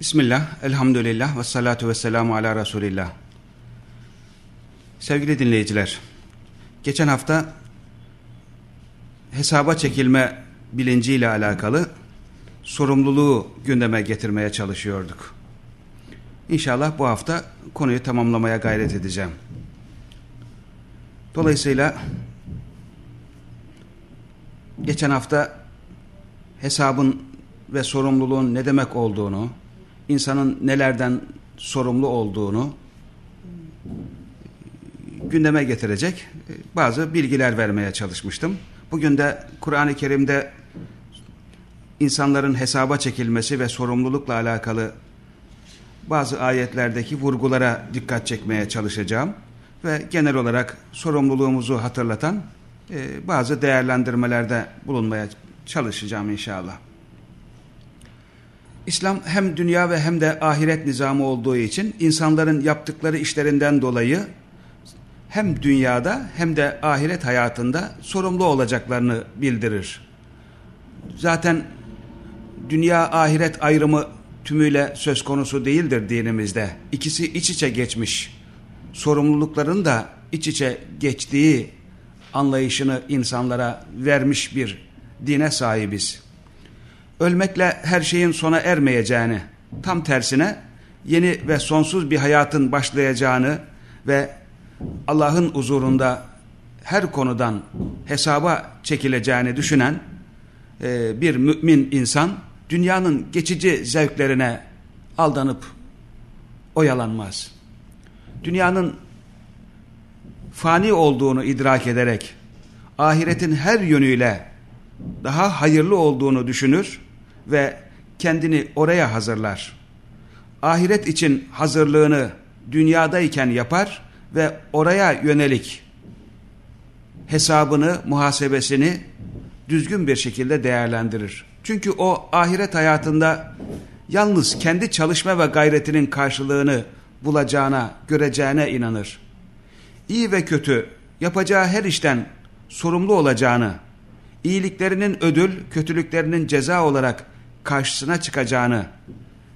Bismillah, elhamdülillah ve salatu ve selamu ala Resulillah. Sevgili dinleyiciler, geçen hafta hesaba çekilme bilinciyle alakalı sorumluluğu gündeme getirmeye çalışıyorduk. İnşallah bu hafta konuyu tamamlamaya gayret edeceğim. Dolayısıyla geçen hafta hesabın ve sorumluluğun ne demek olduğunu, insanın nelerden sorumlu olduğunu gündeme getirecek bazı bilgiler vermeye çalışmıştım. Bugün de Kur'an-ı Kerim'de insanların hesaba çekilmesi ve sorumlulukla alakalı bazı ayetlerdeki vurgulara dikkat çekmeye çalışacağım ve genel olarak sorumluluğumuzu hatırlatan e, bazı değerlendirmelerde bulunmaya çalışacağım inşallah. İslam hem dünya ve hem de ahiret nizamı olduğu için insanların yaptıkları işlerinden dolayı hem dünyada hem de ahiret hayatında sorumlu olacaklarını bildirir. Zaten dünya ahiret ayrımı tümüyle söz konusu değildir dinimizde. İkisi iç içe geçmiş. Sorumlulukların da iç içe geçtiği anlayışını insanlara vermiş bir dine sahibiz. Ölmekle her şeyin sona ermeyeceğini, tam tersine yeni ve sonsuz bir hayatın başlayacağını ve Allah'ın huzurunda her konudan hesaba çekileceğini düşünen e, bir mümin insan dünyanın geçici zevklerine aldanıp oyalanmaz. Dünyanın fani olduğunu idrak ederek ahiretin her yönüyle daha hayırlı olduğunu düşünür ve kendini oraya hazırlar. Ahiret için hazırlığını dünyadayken yapar ve oraya yönelik hesabını, muhasebesini düzgün bir şekilde değerlendirir. Çünkü o ahiret hayatında yalnız kendi çalışma ve gayretinin karşılığını bulacağına, göreceğine inanır. İyi ve kötü yapacağı her işten sorumlu olacağını, iyiliklerinin ödül, kötülüklerinin ceza olarak karşısına çıkacağını,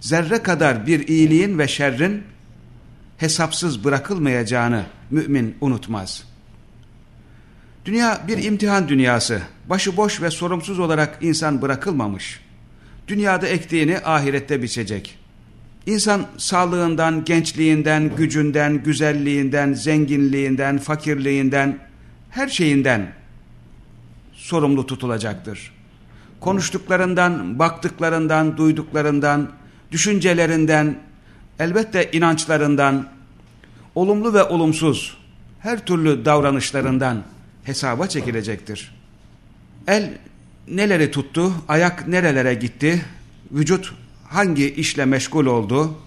zerre kadar bir iyiliğin ve şerrin hesapsız bırakılmayacağını mümin unutmaz. Dünya bir imtihan dünyası. Başıboş ve sorumsuz olarak insan bırakılmamış. Dünyada ektiğini ahirette biçecek. İnsan sağlığından, gençliğinden, gücünden, güzelliğinden, zenginliğinden, fakirliğinden, her şeyinden sorumlu tutulacaktır. Konuştuklarından, baktıklarından, duyduklarından, düşüncelerinden, elbette inançlarından, olumlu ve olumsuz her türlü davranışlarından hesaba çekilecektir. El neleri tuttu, ayak nerelere gitti, vücut hangi işle meşgul oldu,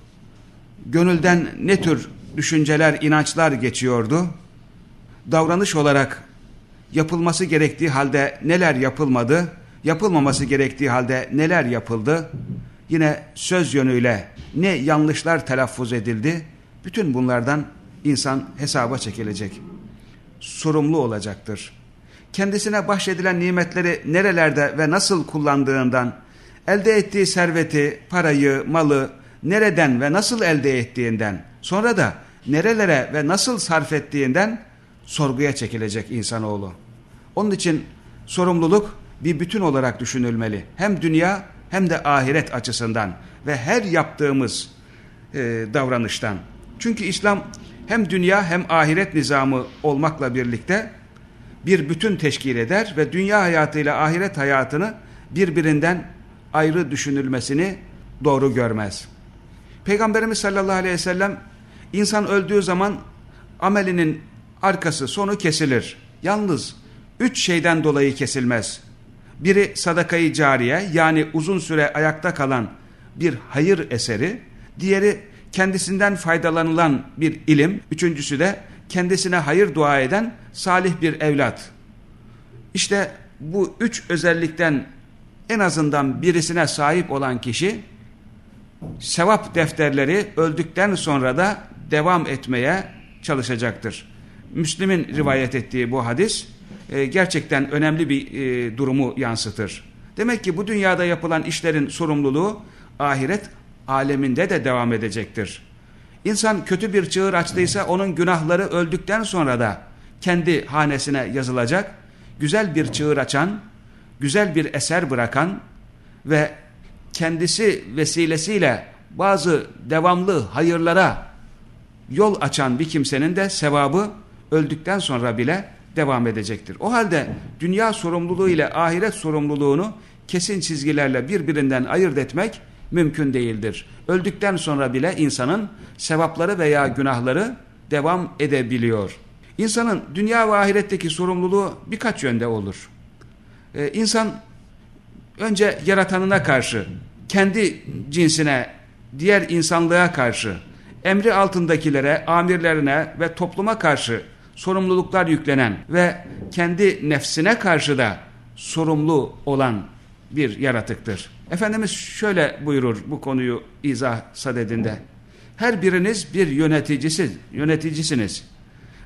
gönülden ne tür düşünceler, inançlar geçiyordu, davranış olarak yapılması gerektiği halde neler yapılmadı, yapılmaması gerektiği halde neler yapıldı, yine söz yönüyle ne yanlışlar telaffuz edildi, bütün bunlardan insan hesaba çekilecek. Sorumlu olacaktır. Kendisine bahşedilen nimetleri nerelerde ve nasıl kullandığından, elde ettiği serveti, parayı, malı nereden ve nasıl elde ettiğinden, sonra da nerelere ve nasıl sarf ettiğinden sorguya çekilecek insanoğlu. Onun için sorumluluk bir bütün olarak düşünülmeli. Hem dünya hem de ahiret açısından ve her yaptığımız e, davranıştan. Çünkü İslam hem dünya hem ahiret nizamı olmakla birlikte bir bütün teşkil eder ve dünya hayatıyla ahiret hayatını birbirinden ayrı düşünülmesini doğru görmez. Peygamberimiz sallallahu aleyhi ve sellem insan öldüğü zaman amelinin arkası sonu kesilir. Yalnız üç şeyden dolayı kesilmez. Biri sadakayı cariye yani uzun süre ayakta kalan bir hayır eseri, diğeri kendisinden faydalanılan bir ilim, üçüncüsü de kendisine hayır dua eden salih bir evlat. İşte bu üç özellikten en azından birisine sahip olan kişi sevap defterleri öldükten sonra da devam etmeye çalışacaktır. Müslim'in rivayet ettiği bu hadis e, gerçekten önemli bir e, durumu yansıtır. Demek ki bu dünyada yapılan işlerin sorumluluğu ahiret aleminde de devam edecektir. İnsan kötü bir çığır açtıysa onun günahları öldükten sonra da kendi hanesine yazılacak. Güzel bir çığır açan, güzel bir eser bırakan ve kendisi vesilesiyle bazı devamlı hayırlara yol açan bir kimsenin de sevabı öldükten sonra bile devam edecektir. O halde dünya sorumluluğu ile ahiret sorumluluğunu kesin çizgilerle birbirinden ayırt etmek mümkün değildir. Öldükten sonra bile insanın sevapları veya günahları devam edebiliyor. İnsanın dünya ve ahiretteki sorumluluğu birkaç yönde olur. Ee, insan önce yaratanına karşı, kendi cinsine, diğer insanlığa karşı, emri altındakilere, amirlerine ve topluma karşı sorumluluklar yüklenen ve kendi nefsine karşı da sorumlu olan bir yaratıktır. Efendimiz şöyle buyurur bu konuyu izah sadedinde. Her biriniz bir yöneticisi, yöneticisiniz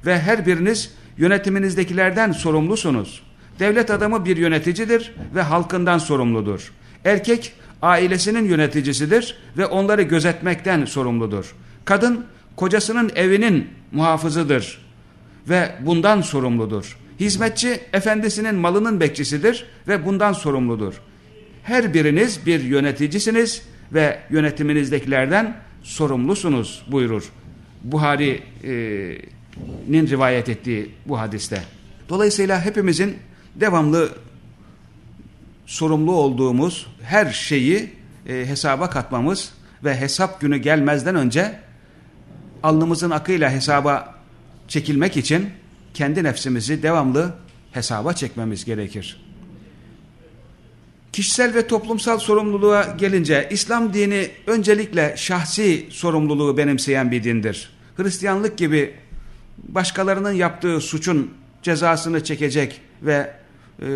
ve her biriniz yönetiminizdekilerden sorumlusunuz. Devlet adamı bir yöneticidir ve halkından sorumludur. Erkek ailesinin yöneticisidir ve onları gözetmekten sorumludur. Kadın kocasının evinin muhafızıdır ve bundan sorumludur. Hizmetçi efendisinin malının bekçisidir ve bundan sorumludur. Her biriniz bir yöneticisiniz ve yönetiminizdekilerden sorumlusunuz buyurur. Buhari'nin rivayet ettiği bu hadiste. Dolayısıyla hepimizin devamlı sorumlu olduğumuz her şeyi e, hesaba katmamız ve hesap günü gelmezden önce alnımızın akıyla hesaba çekilmek için kendi nefsimizi devamlı hesaba çekmemiz gerekir. Kişisel ve toplumsal sorumluluğa gelince İslam dini öncelikle şahsi sorumluluğu benimseyen bir dindir. Hristiyanlık gibi başkalarının yaptığı suçun cezasını çekecek ve e,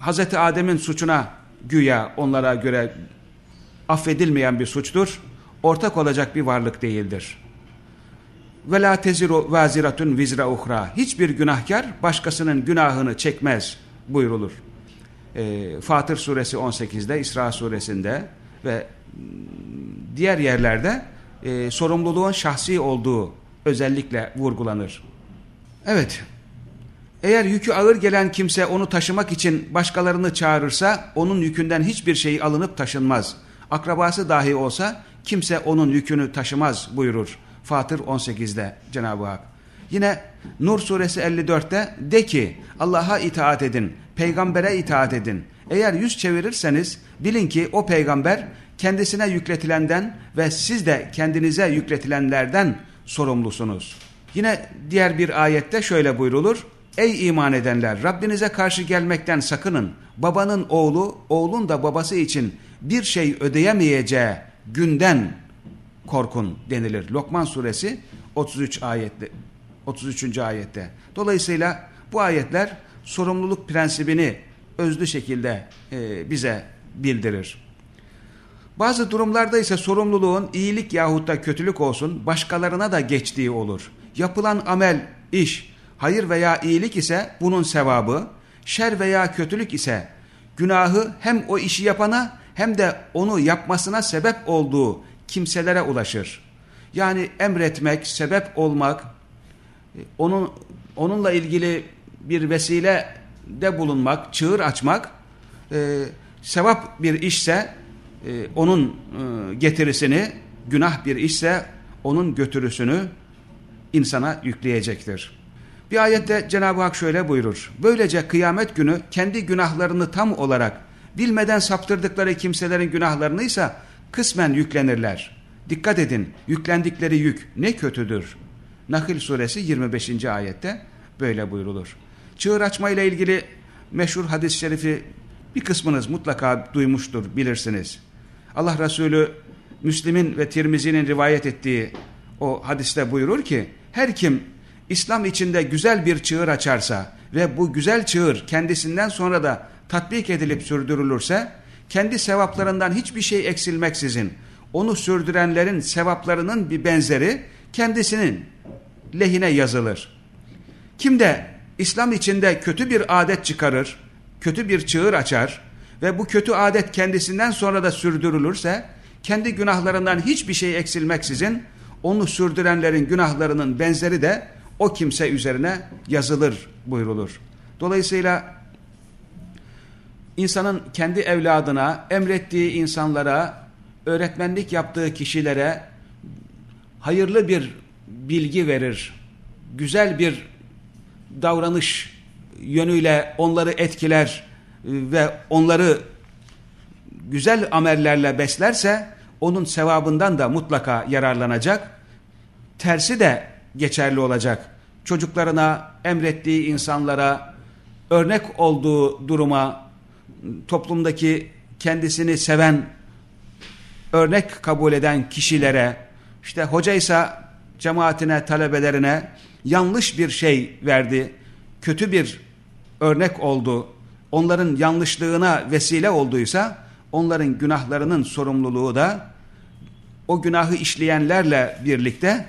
Hz. Adem'in suçuna güya onlara göre affedilmeyen bir suçtur. Ortak olacak bir varlık değildir. Ve la teziru vaziratun vizra uhra. Hiçbir günahkar başkasının günahını çekmez buyrulur. E, Fatır suresi 18'de, İsra suresinde ve diğer yerlerde e, sorumluluğun şahsi olduğu özellikle vurgulanır. Evet, eğer yükü ağır gelen kimse onu taşımak için başkalarını çağırırsa onun yükünden hiçbir şey alınıp taşınmaz. Akrabası dahi olsa kimse onun yükünü taşımaz buyurur. Fatır 18'de Cenab-ı Hak. Yine Nur suresi 54'te de ki Allah'a itaat edin, peygambere itaat edin. Eğer yüz çevirirseniz bilin ki o peygamber kendisine yükletilenden ve siz de kendinize yükletilenlerden sorumlusunuz. Yine diğer bir ayette şöyle buyrulur. Ey iman edenler Rabbinize karşı gelmekten sakının. Babanın oğlu, oğlun da babası için bir şey ödeyemeyeceği günden korkun denilir. Lokman suresi 33 ayette 33. ayette. Dolayısıyla bu ayetler sorumluluk prensibini özlü şekilde e, bize bildirir. Bazı durumlarda ise sorumluluğun iyilik yahut da kötülük olsun başkalarına da geçtiği olur. Yapılan amel, iş, hayır veya iyilik ise bunun sevabı, şer veya kötülük ise günahı hem o işi yapana hem de onu yapmasına sebep olduğu kimselere ulaşır. Yani emretmek, sebep olmak, onun onunla ilgili bir vesile de bulunmak, çığır açmak, e, sevap bir işse e, onun e, getirisini, günah bir işse onun götürüsünü insana yükleyecektir. Bir ayette Cenab-ı Hak şöyle buyurur. Böylece kıyamet günü kendi günahlarını tam olarak bilmeden saptırdıkları kimselerin günahlarını ise kısmen yüklenirler. Dikkat edin yüklendikleri yük ne kötüdür. Nahil suresi 25. ayette böyle buyrulur. Çığır açma ile ilgili meşhur hadis-i şerifi bir kısmınız mutlaka duymuştur bilirsiniz. Allah Resulü Müslim'in ve Tirmizi'nin rivayet ettiği o hadiste buyurur ki her kim İslam içinde güzel bir çığır açarsa ve bu güzel çığır kendisinden sonra da tatbik edilip sürdürülürse kendi sevaplarından hiçbir şey eksilmeksizin onu sürdürenlerin sevaplarının bir benzeri kendisinin lehine yazılır. Kim de İslam içinde kötü bir adet çıkarır, kötü bir çığır açar ve bu kötü adet kendisinden sonra da sürdürülürse kendi günahlarından hiçbir şey eksilmeksizin onu sürdürenlerin günahlarının benzeri de o kimse üzerine yazılır buyrulur. Dolayısıyla insanın kendi evladına, emrettiği insanlara, öğretmenlik yaptığı kişilere hayırlı bir bilgi verir. Güzel bir davranış yönüyle onları etkiler ve onları güzel amellerle beslerse onun sevabından da mutlaka yararlanacak. Tersi de geçerli olacak. Çocuklarına, emrettiği insanlara, örnek olduğu duruma, toplumdaki kendisini seven, örnek kabul eden kişilere, işte hocaysa cemaatine, talebelerine yanlış bir şey verdi, kötü bir örnek oldu, onların yanlışlığına vesile olduysa, onların günahlarının sorumluluğu da o günahı işleyenlerle birlikte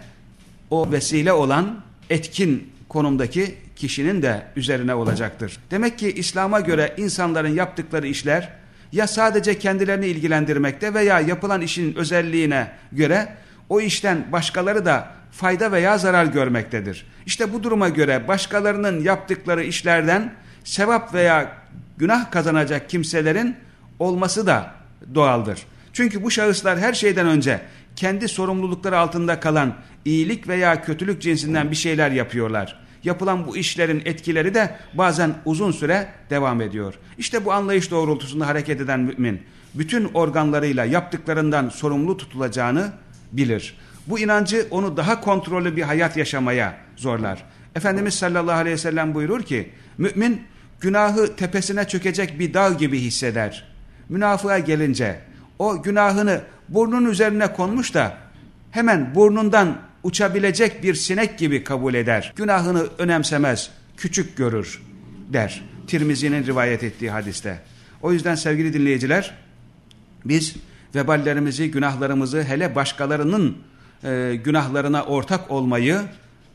o vesile olan etkin konumdaki kişinin de üzerine olacaktır. Demek ki İslam'a göre insanların yaptıkları işler ya sadece kendilerini ilgilendirmekte veya yapılan işin özelliğine göre o işten başkaları da fayda veya zarar görmektedir. İşte bu duruma göre başkalarının yaptıkları işlerden sevap veya günah kazanacak kimselerin olması da doğaldır. Çünkü bu şahıslar her şeyden önce kendi sorumlulukları altında kalan iyilik veya kötülük cinsinden bir şeyler yapıyorlar. Yapılan bu işlerin etkileri de bazen uzun süre devam ediyor. İşte bu anlayış doğrultusunda hareket eden mümin bütün organlarıyla yaptıklarından sorumlu tutulacağını bilir. Bu inancı onu daha kontrollü bir hayat yaşamaya zorlar. Efendimiz sallallahu aleyhi ve sellem buyurur ki mümin günahı tepesine çökecek bir dağ gibi hisseder. Münafığa gelince o günahını burnun üzerine konmuş da hemen burnundan uçabilecek bir sinek gibi kabul eder. Günahını önemsemez, küçük görür der. Tirmizi'nin rivayet ettiği hadiste. O yüzden sevgili dinleyiciler biz veballerimizi, günahlarımızı hele başkalarının e, günahlarına ortak olmayı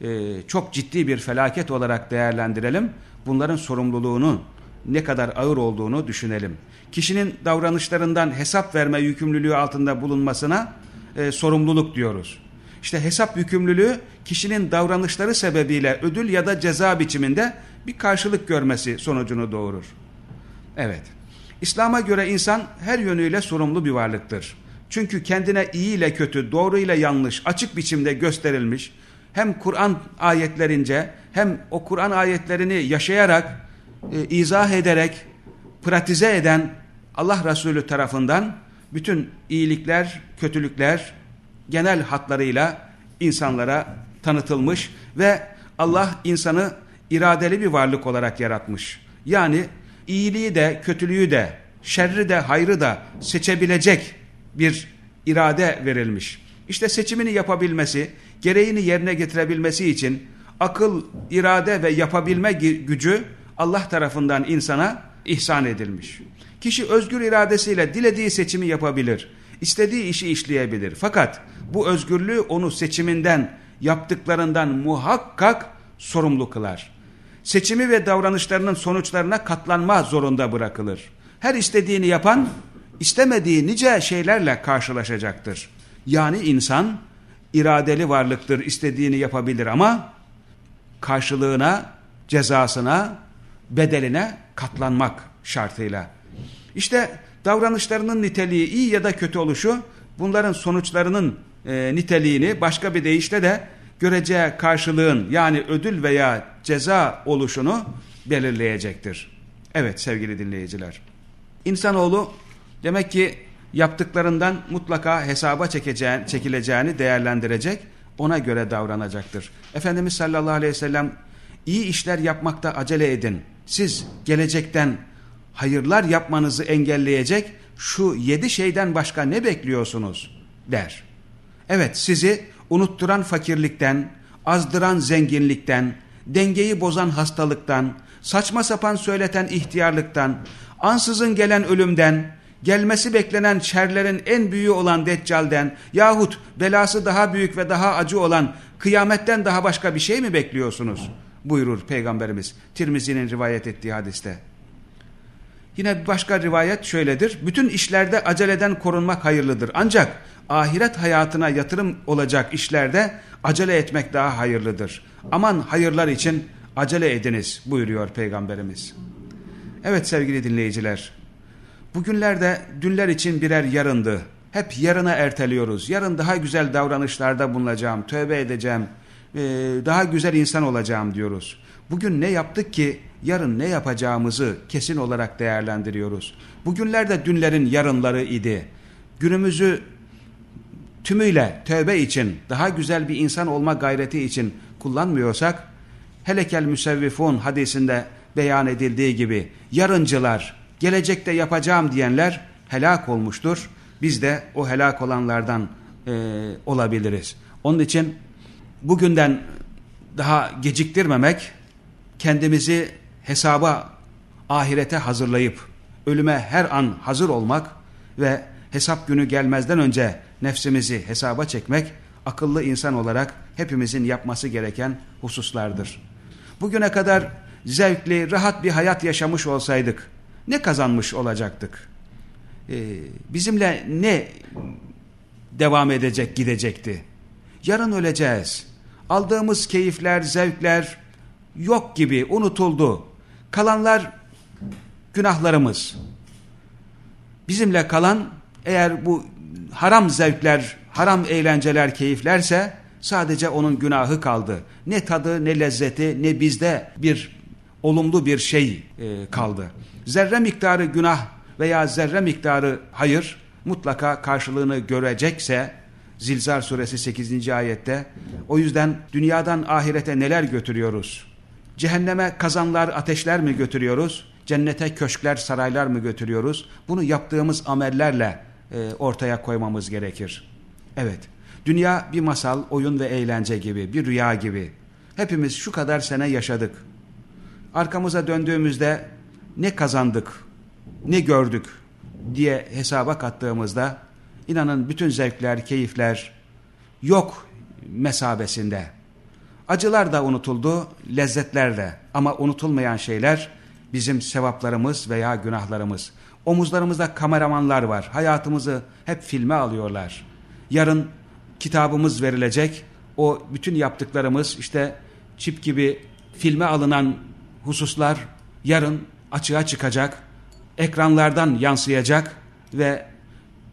e, çok ciddi bir felaket olarak değerlendirelim. Bunların sorumluluğunu ne kadar ağır olduğunu düşünelim. Kişinin davranışlarından hesap verme yükümlülüğü altında bulunmasına e, sorumluluk diyoruz. İşte hesap yükümlülüğü kişinin davranışları sebebiyle ödül ya da ceza biçiminde bir karşılık görmesi sonucunu doğurur. Evet. İslam'a göre insan her yönüyle sorumlu bir varlıktır. Çünkü kendine iyi ile kötü, doğru ile yanlış açık biçimde gösterilmiş hem Kur'an ayetlerince hem o Kur'an ayetlerini yaşayarak, e, izah ederek, pratize eden Allah Resulü tarafından bütün iyilikler, kötülükler genel hatlarıyla insanlara tanıtılmış ve Allah insanı iradeli bir varlık olarak yaratmış. Yani iyiliği de, kötülüğü de, şerri de, hayrı da seçebilecek bir irade verilmiş. İşte seçimini yapabilmesi, gereğini yerine getirebilmesi için akıl, irade ve yapabilme gücü Allah tarafından insana ihsan edilmiş. Kişi özgür iradesiyle dilediği seçimi yapabilir, istediği işi işleyebilir. Fakat bu özgürlüğü onu seçiminden, yaptıklarından muhakkak sorumlu kılar. Seçimi ve davranışlarının sonuçlarına katlanma zorunda bırakılır. Her istediğini yapan, istemediği nice şeylerle karşılaşacaktır. Yani insan iradeli varlıktır, istediğini yapabilir ama karşılığına, cezasına, bedeline katlanmak şartıyla. İşte davranışlarının niteliği iyi ya da kötü oluşu bunların sonuçlarının e, niteliğini başka bir deyişle de göreceği karşılığın yani ödül veya ceza oluşunu belirleyecektir. Evet sevgili dinleyiciler. İnsanoğlu demek ki yaptıklarından mutlaka hesaba çekeceğini, çekileceğini değerlendirecek, ona göre davranacaktır. Efendimiz sallallahu aleyhi ve sellem iyi işler yapmakta acele edin. Siz gelecekten hayırlar yapmanızı engelleyecek şu yedi şeyden başka ne bekliyorsunuz der. Evet sizi unutturan fakirlikten, azdıran zenginlikten, dengeyi bozan hastalıktan, saçma sapan söyleten ihtiyarlıktan, ansızın gelen ölümden, gelmesi beklenen şerlerin en büyüğü olan Deccal'den yahut belası daha büyük ve daha acı olan kıyametten daha başka bir şey mi bekliyorsunuz? Buyurur Peygamberimiz Tirmizi'nin rivayet ettiği hadiste. Yine başka rivayet şöyledir. Bütün işlerde aceleden korunmak hayırlıdır. Ancak ahiret hayatına yatırım olacak işlerde acele etmek daha hayırlıdır. Aman hayırlar için acele ediniz buyuruyor Peygamberimiz. Evet sevgili dinleyiciler. Bugünlerde dünler için birer yarındı. Hep yarına erteliyoruz. Yarın daha güzel davranışlarda bulunacağım, tövbe edeceğim, daha güzel insan olacağım diyoruz. Bugün ne yaptık ki yarın ne yapacağımızı kesin olarak değerlendiriyoruz. Bugünlerde dünlerin yarınları idi. Günümüzü tümüyle tövbe için, daha güzel bir insan olma gayreti için kullanmıyorsak, helekel müsevvifun hadisinde beyan edildiği gibi yarıncılar, gelecekte yapacağım diyenler helak olmuştur. Biz de o helak olanlardan e, olabiliriz. Onun için bugünden daha geciktirmemek, kendimizi hesaba, ahirete hazırlayıp ölüme her an hazır olmak ve hesap günü gelmezden önce nefsimizi hesaba çekmek akıllı insan olarak hepimizin yapması gereken hususlardır. Bugüne kadar zevkli, rahat bir hayat yaşamış olsaydık ne kazanmış olacaktık? Ee, bizimle ne devam edecek, gidecekti? Yarın öleceğiz. Aldığımız keyifler, zevkler yok gibi unutuldu. Kalanlar günahlarımız. Bizimle kalan eğer bu haram zevkler, haram eğlenceler, keyiflerse sadece onun günahı kaldı. Ne tadı, ne lezzeti, ne bizde bir olumlu bir şey e, kaldı. Zerre miktarı günah veya zerre miktarı hayır mutlaka karşılığını görecekse Zilzal suresi 8. ayette o yüzden dünyadan ahirete neler götürüyoruz? Cehenneme kazanlar, ateşler mi götürüyoruz? Cennete köşkler, saraylar mı götürüyoruz? Bunu yaptığımız amellerle e, ortaya koymamız gerekir. Evet, dünya bir masal, oyun ve eğlence gibi, bir rüya gibi. Hepimiz şu kadar sene yaşadık. Arkamıza döndüğümüzde ne kazandık, ne gördük diye hesaba kattığımızda inanın bütün zevkler, keyifler yok mesabesinde. Acılar da unutuldu, lezzetler de ama unutulmayan şeyler bizim sevaplarımız veya günahlarımız. Omuzlarımızda kameramanlar var. Hayatımızı hep filme alıyorlar. Yarın kitabımız verilecek. O bütün yaptıklarımız işte çip gibi filme alınan hususlar yarın açığa çıkacak. Ekranlardan yansıyacak ve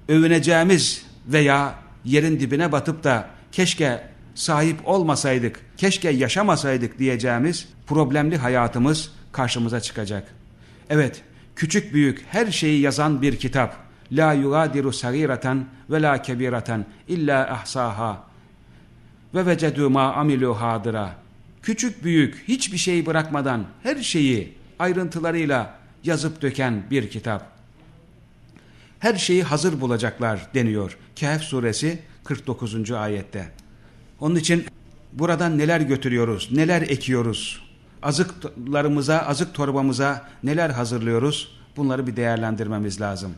övüneceğimiz veya yerin dibine batıp da keşke sahip olmasaydık, keşke yaşamasaydık diyeceğimiz problemli hayatımız karşımıza çıkacak. Evet, küçük büyük her şeyi yazan bir kitap. La yugadiru sagiratan ve la kebiratan illa ahsaha ve vecedu ma amilu hadıra. Küçük büyük hiçbir şeyi bırakmadan her şeyi ayrıntılarıyla yazıp döken bir kitap. Her şeyi hazır bulacaklar deniyor. Kehf suresi 49. ayette. Onun için buradan neler götürüyoruz, neler ekiyoruz, azıklarımıza, azık torbamıza neler hazırlıyoruz bunları bir değerlendirmemiz lazım.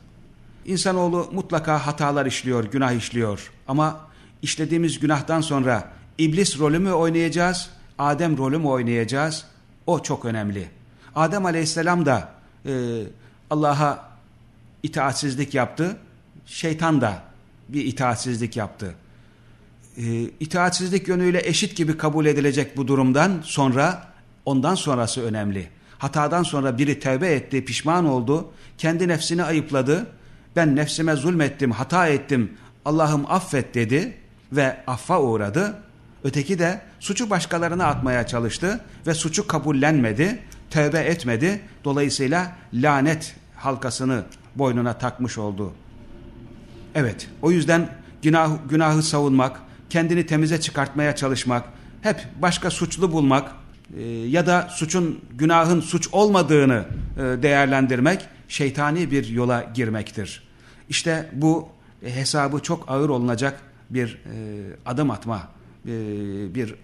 İnsanoğlu mutlaka hatalar işliyor, günah işliyor ama işlediğimiz günahtan sonra iblis rolü mü oynayacağız, Adem rolü mü oynayacağız? O çok önemli. Adem aleyhisselam da e, Allah'a itaatsizlik yaptı, şeytan da bir itaatsizlik yaptı. E, itaatsizlik yönüyle eşit gibi kabul edilecek bu durumdan sonra Ondan sonrası önemli. Hatadan sonra biri tevbe etti, pişman oldu, kendi nefsini ayıpladı. Ben nefsime zulmettim, hata ettim, Allah'ım affet dedi ve affa uğradı. Öteki de suçu başkalarına atmaya çalıştı ve suçu kabullenmedi, tövbe etmedi. Dolayısıyla lanet halkasını boynuna takmış oldu. Evet, o yüzden günah, günahı savunmak, kendini temize çıkartmaya çalışmak, hep başka suçlu bulmak, e, ya da suçun, günahın suç olmadığını e, değerlendirmek şeytani bir yola girmektir. İşte bu hesabı çok ağır olunacak bir e, adım atma, bir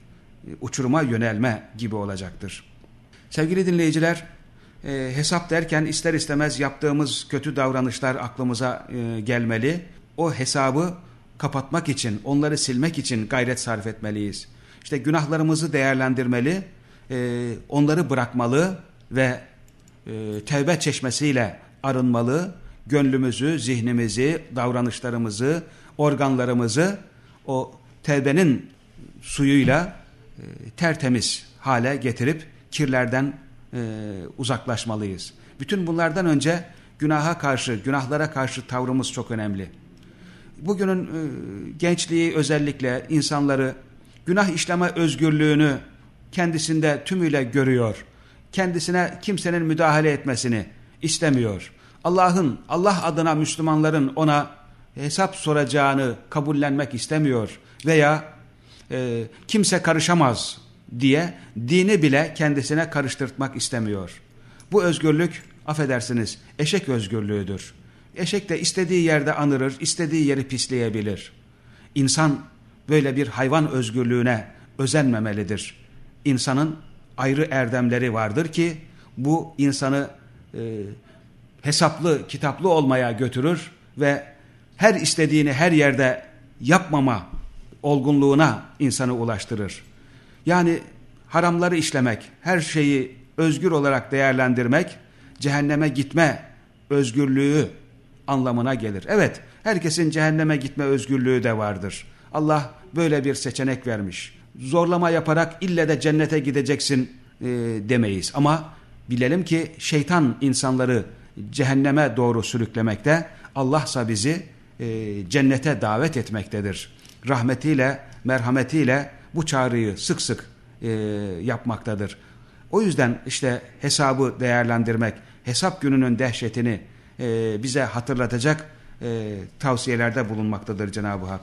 uçuruma yönelme gibi olacaktır. Sevgili dinleyiciler, hesap derken ister istemez yaptığımız kötü davranışlar aklımıza gelmeli. O hesabı kapatmak için, onları silmek için gayret sarf etmeliyiz. İşte günahlarımızı değerlendirmeli, e, onları bırakmalı ve e, tevbe çeşmesiyle arınmalı, gönlümüzü, zihnimizi, davranışlarımızı, organlarımızı o tevbenin suyuyla e, tertemiz hale getirip kirlerden e, uzaklaşmalıyız. Bütün bunlardan önce günaha karşı, günahlara karşı tavrımız çok önemli. Bugünün e, gençliği özellikle insanları günah işleme özgürlüğünü kendisinde tümüyle görüyor. Kendisine kimsenin müdahale etmesini istemiyor. Allah'ın, Allah adına Müslümanların ona hesap soracağını kabullenmek istemiyor. Veya e, kimse karışamaz diye dini bile kendisine karıştırtmak istemiyor. Bu özgürlük affedersiniz eşek özgürlüğüdür. Eşek de istediği yerde anırır, istediği yeri pisleyebilir. İnsan böyle bir hayvan özgürlüğüne özenmemelidir. İnsanın ayrı erdemleri vardır ki bu insanı e, hesaplı, kitaplı olmaya götürür ve her istediğini her yerde yapmama olgunluğuna insanı ulaştırır. Yani haramları işlemek, her şeyi özgür olarak değerlendirmek, cehenneme gitme özgürlüğü anlamına gelir. Evet, herkesin cehenneme gitme özgürlüğü de vardır. Allah böyle bir seçenek vermiş. Zorlama yaparak ille de cennete gideceksin e, demeyiz. Ama bilelim ki şeytan insanları cehenneme doğru sürüklemekte, Allahsa bizi e, cennete davet etmektedir. Rahmetiyle, merhametiyle bu çağrıyı sık sık e, yapmaktadır. O yüzden işte hesabı değerlendirmek, hesap gününün dehşetini e, bize hatırlatacak e, tavsiyelerde bulunmaktadır Cenab-ı Hak.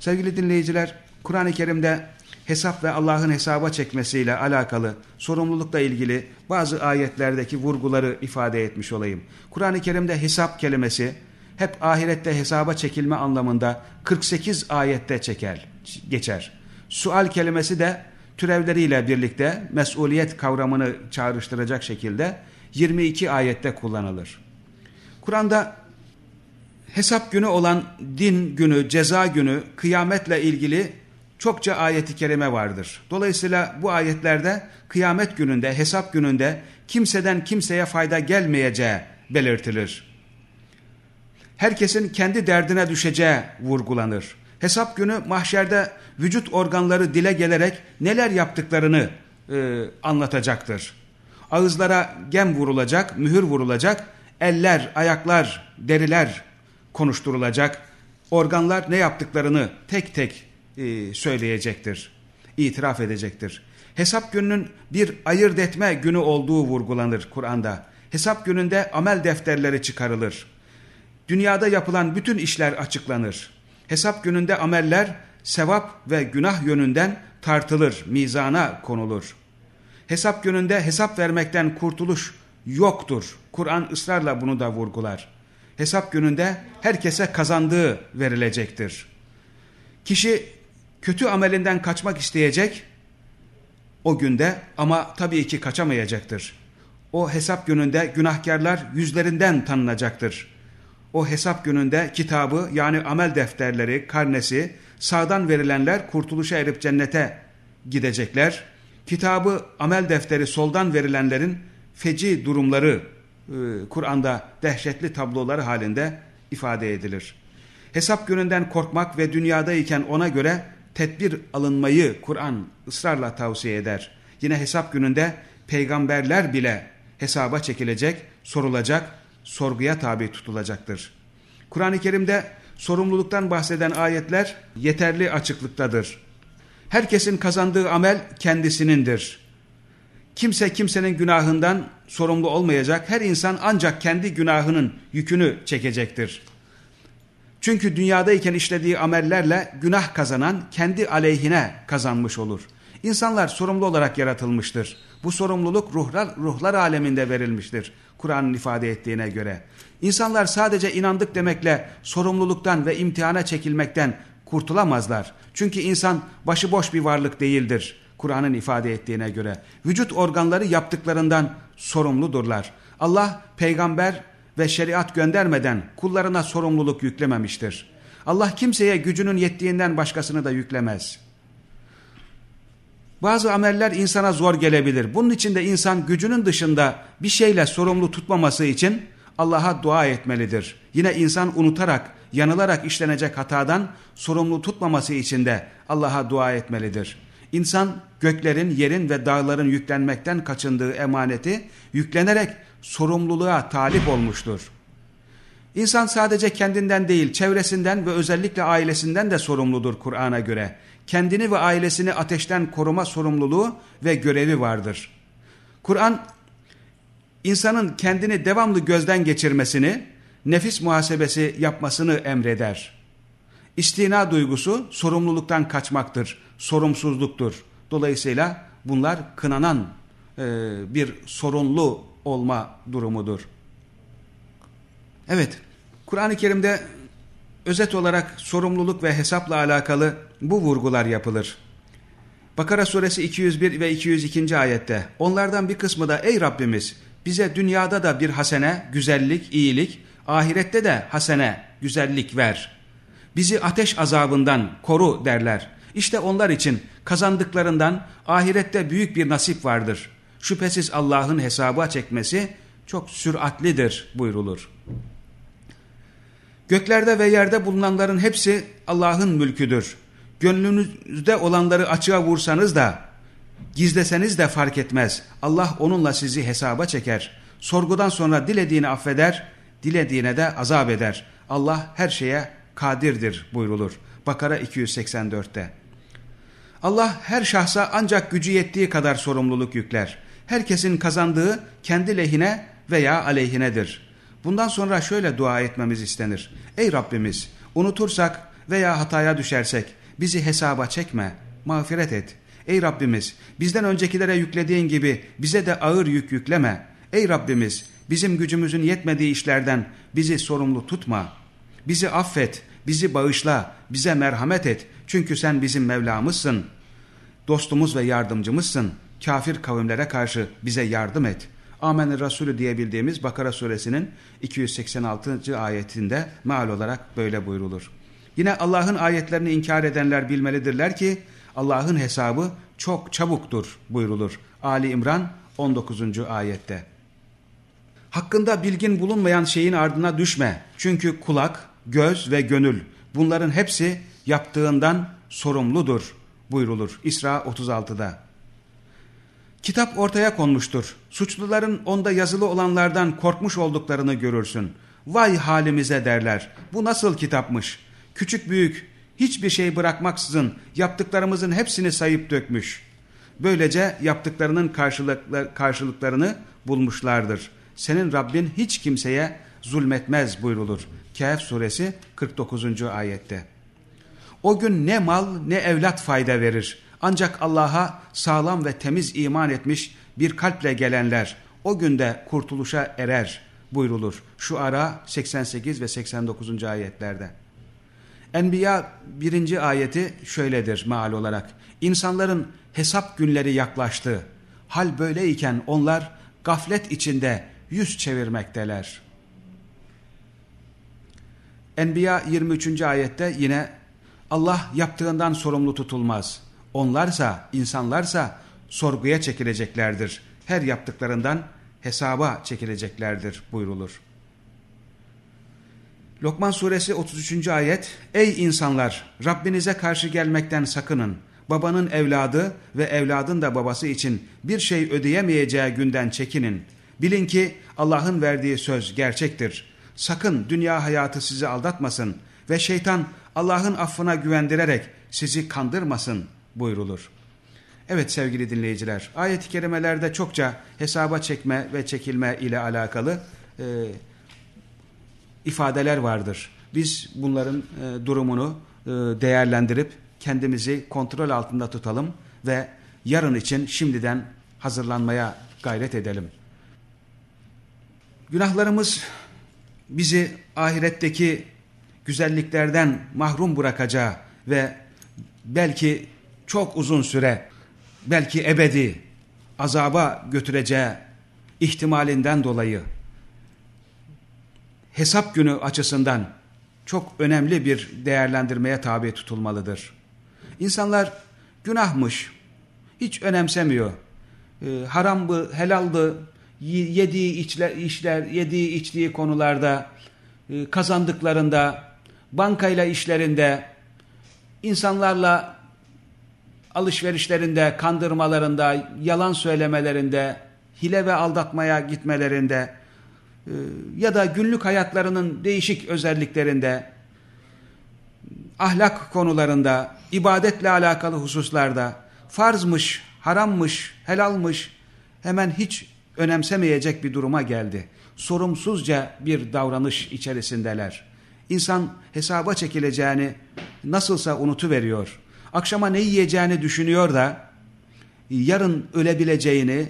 Sevgili dinleyiciler, Kur'an-ı Kerim'de hesap ve Allah'ın hesaba çekmesiyle alakalı sorumlulukla ilgili bazı ayetlerdeki vurguları ifade etmiş olayım. Kur'an-ı Kerim'de hesap kelimesi hep ahirette hesaba çekilme anlamında 48 ayette çeker, geçer. Sual kelimesi de türevleriyle birlikte mesuliyet kavramını çağrıştıracak şekilde 22 ayette kullanılır. Kur'an'da hesap günü olan din günü, ceza günü, kıyametle ilgili çokça ayeti kerime vardır. Dolayısıyla bu ayetlerde kıyamet gününde, hesap gününde kimseden kimseye fayda gelmeyeceği belirtilir. Herkesin kendi derdine düşeceği vurgulanır. Hesap günü mahşerde vücut organları dile gelerek neler yaptıklarını e, anlatacaktır. Ağızlara gem vurulacak, mühür vurulacak, eller, ayaklar, deriler konuşturulacak. Organlar ne yaptıklarını tek tek e, söyleyecektir, itiraf edecektir. Hesap gününün bir ayırt etme günü olduğu vurgulanır Kur'an'da. Hesap gününde amel defterleri çıkarılır. Dünyada yapılan bütün işler açıklanır. Hesap gününde ameller sevap ve günah yönünden tartılır, mizana konulur. Hesap gününde hesap vermekten kurtuluş yoktur. Kur'an ısrarla bunu da vurgular. Hesap gününde herkese kazandığı verilecektir. Kişi kötü amelinden kaçmak isteyecek o günde ama tabii ki kaçamayacaktır. O hesap gününde günahkarlar yüzlerinden tanınacaktır. O hesap gününde kitabı yani amel defterleri, karnesi sağdan verilenler kurtuluşa erip cennete gidecekler. Kitabı amel defteri soldan verilenlerin feci durumları e, Kur'an'da dehşetli tabloları halinde ifade edilir. Hesap gününden korkmak ve dünyadayken ona göre tedbir alınmayı Kur'an ısrarla tavsiye eder. Yine hesap gününde peygamberler bile hesaba çekilecek, sorulacak, sorguya tabi tutulacaktır. Kur'an-ı Kerim'de sorumluluktan bahseden ayetler yeterli açıklıktadır. Herkesin kazandığı amel kendisinindir. Kimse kimsenin günahından sorumlu olmayacak. Her insan ancak kendi günahının yükünü çekecektir. Çünkü dünyadayken işlediği amellerle günah kazanan kendi aleyhine kazanmış olur. İnsanlar sorumlu olarak yaratılmıştır. Bu sorumluluk ruhlar, ruhlar aleminde verilmiştir. Kur'an'ın ifade ettiğine göre. İnsanlar sadece inandık demekle sorumluluktan ve imtihana çekilmekten kurtulamazlar. Çünkü insan başıboş bir varlık değildir. Kur'an'ın ifade ettiğine göre. Vücut organları yaptıklarından sorumludurlar. Allah peygamber ve şeriat göndermeden kullarına sorumluluk yüklememiştir. Allah kimseye gücünün yettiğinden başkasını da yüklemez. Bazı ameller insana zor gelebilir. Bunun için de insan gücünün dışında bir şeyle sorumlu tutmaması için Allah'a dua etmelidir. Yine insan unutarak, yanılarak işlenecek hatadan sorumlu tutmaması için de Allah'a dua etmelidir. İnsan göklerin, yerin ve dağların yüklenmekten kaçındığı emaneti yüklenerek sorumluluğa talip olmuştur. İnsan sadece kendinden değil, çevresinden ve özellikle ailesinden de sorumludur Kur'an'a göre. Kendini ve ailesini ateşten koruma sorumluluğu ve görevi vardır. Kur'an, insanın kendini devamlı gözden geçirmesini, nefis muhasebesi yapmasını emreder. İstina duygusu sorumluluktan kaçmaktır, sorumsuzluktur. Dolayısıyla bunlar kınanan e, bir sorunlu olma durumudur. Evet, Kur'an-ı Kerim'de özet olarak sorumluluk ve hesapla alakalı bu vurgular yapılır. Bakara suresi 201 ve 202. ayette onlardan bir kısmı da ey Rabbimiz bize dünyada da bir hasene, güzellik, iyilik, ahirette de hasene, güzellik ver. Bizi ateş azabından koru derler. İşte onlar için kazandıklarından ahirette büyük bir nasip vardır. Şüphesiz Allah'ın hesaba çekmesi çok süratlidir buyrulur. Göklerde ve yerde bulunanların hepsi Allah'ın mülküdür. Gönlünüzde olanları açığa vursanız da, gizleseniz de fark etmez. Allah onunla sizi hesaba çeker. Sorgudan sonra dilediğini affeder, dilediğine de azap eder. Allah her şeye kadirdir buyrulur. Bakara 284'te. Allah her şahsa ancak gücü yettiği kadar sorumluluk yükler. Herkesin kazandığı kendi lehine veya aleyhinedir. Bundan sonra şöyle dua etmemiz istenir. Ey Rabbimiz unutursak veya hataya düşersek bizi hesaba çekme, mağfiret et. Ey Rabbimiz bizden öncekilere yüklediğin gibi bize de ağır yük yükleme. Ey Rabbimiz bizim gücümüzün yetmediği işlerden bizi sorumlu tutma. Bizi affet, bizi bağışla, bize merhamet et. Çünkü sen bizim Mevlamızsın. Dostumuz ve yardımcımızsın. Kafir kavimlere karşı bize yardım et. Amener Resulü diyebildiğimiz Bakara suresinin 286. ayetinde meal olarak böyle buyrulur. Yine Allah'ın ayetlerini inkar edenler bilmelidirler ki Allah'ın hesabı çok çabuktur buyrulur. Ali İmran 19. ayette. Hakkında bilgin bulunmayan şeyin ardına düşme. Çünkü kulak, göz ve gönül bunların hepsi yaptığından sorumludur buyrulur. İsra 36'da. Kitap ortaya konmuştur. Suçluların onda yazılı olanlardan korkmuş olduklarını görürsün. Vay halimize derler. Bu nasıl kitapmış? Küçük büyük hiçbir şey bırakmaksızın yaptıklarımızın hepsini sayıp dökmüş. Böylece yaptıklarının karşılıklarını bulmuşlardır. Senin Rabbin hiç kimseye zulmetmez buyrulur. Kehf suresi 49. ayette. O gün ne mal ne evlat fayda verir. Ancak Allah'a sağlam ve temiz iman etmiş bir kalple gelenler o günde kurtuluşa erer buyrulur. Şu ara 88 ve 89. ayetlerde. Enbiya birinci ayeti şöyledir maal olarak. İnsanların hesap günleri yaklaştı. Hal böyleyken onlar gaflet içinde yüz çevirmekteler. Enbiya 23. ayette yine Allah yaptığından sorumlu tutulmaz. Onlarsa, insanlarsa sorguya çekileceklerdir. Her yaptıklarından hesaba çekileceklerdir buyrulur. Lokman suresi 33. ayet Ey insanlar Rabbinize karşı gelmekten sakının. Babanın evladı ve evladın da babası için bir şey ödeyemeyeceği günden çekinin. Bilin ki Allah'ın verdiği söz gerçektir. Sakın dünya hayatı sizi aldatmasın ve şeytan Allah'ın affına güvendirerek sizi kandırmasın buyrulur. Evet sevgili dinleyiciler, ayet-i kerimelerde çokça hesaba çekme ve çekilme ile alakalı e, ifadeler vardır. Biz bunların e, durumunu e, değerlendirip kendimizi kontrol altında tutalım ve yarın için şimdiden hazırlanmaya gayret edelim. Günahlarımız bizi ahiretteki güzelliklerden mahrum bırakacağı ve belki çok uzun süre belki ebedi azaba götüreceği ihtimalinden dolayı hesap günü açısından çok önemli bir değerlendirmeye tabi tutulmalıdır. İnsanlar günahmış, hiç önemsemiyor. E, haramdı, helaldı, yediği içler, işler, yediği içtiği konularda, e, kazandıklarında, bankayla işlerinde, insanlarla alışverişlerinde, kandırmalarında, yalan söylemelerinde, hile ve aldatmaya gitmelerinde e, ya da günlük hayatlarının değişik özelliklerinde, ahlak konularında, ibadetle alakalı hususlarda farzmış, harammış, helalmış hemen hiç önemsemeyecek bir duruma geldi. Sorumsuzca bir davranış içerisindeler. İnsan hesaba çekileceğini nasılsa unutuveriyor Akşama ne yiyeceğini düşünüyor da yarın ölebileceğini e,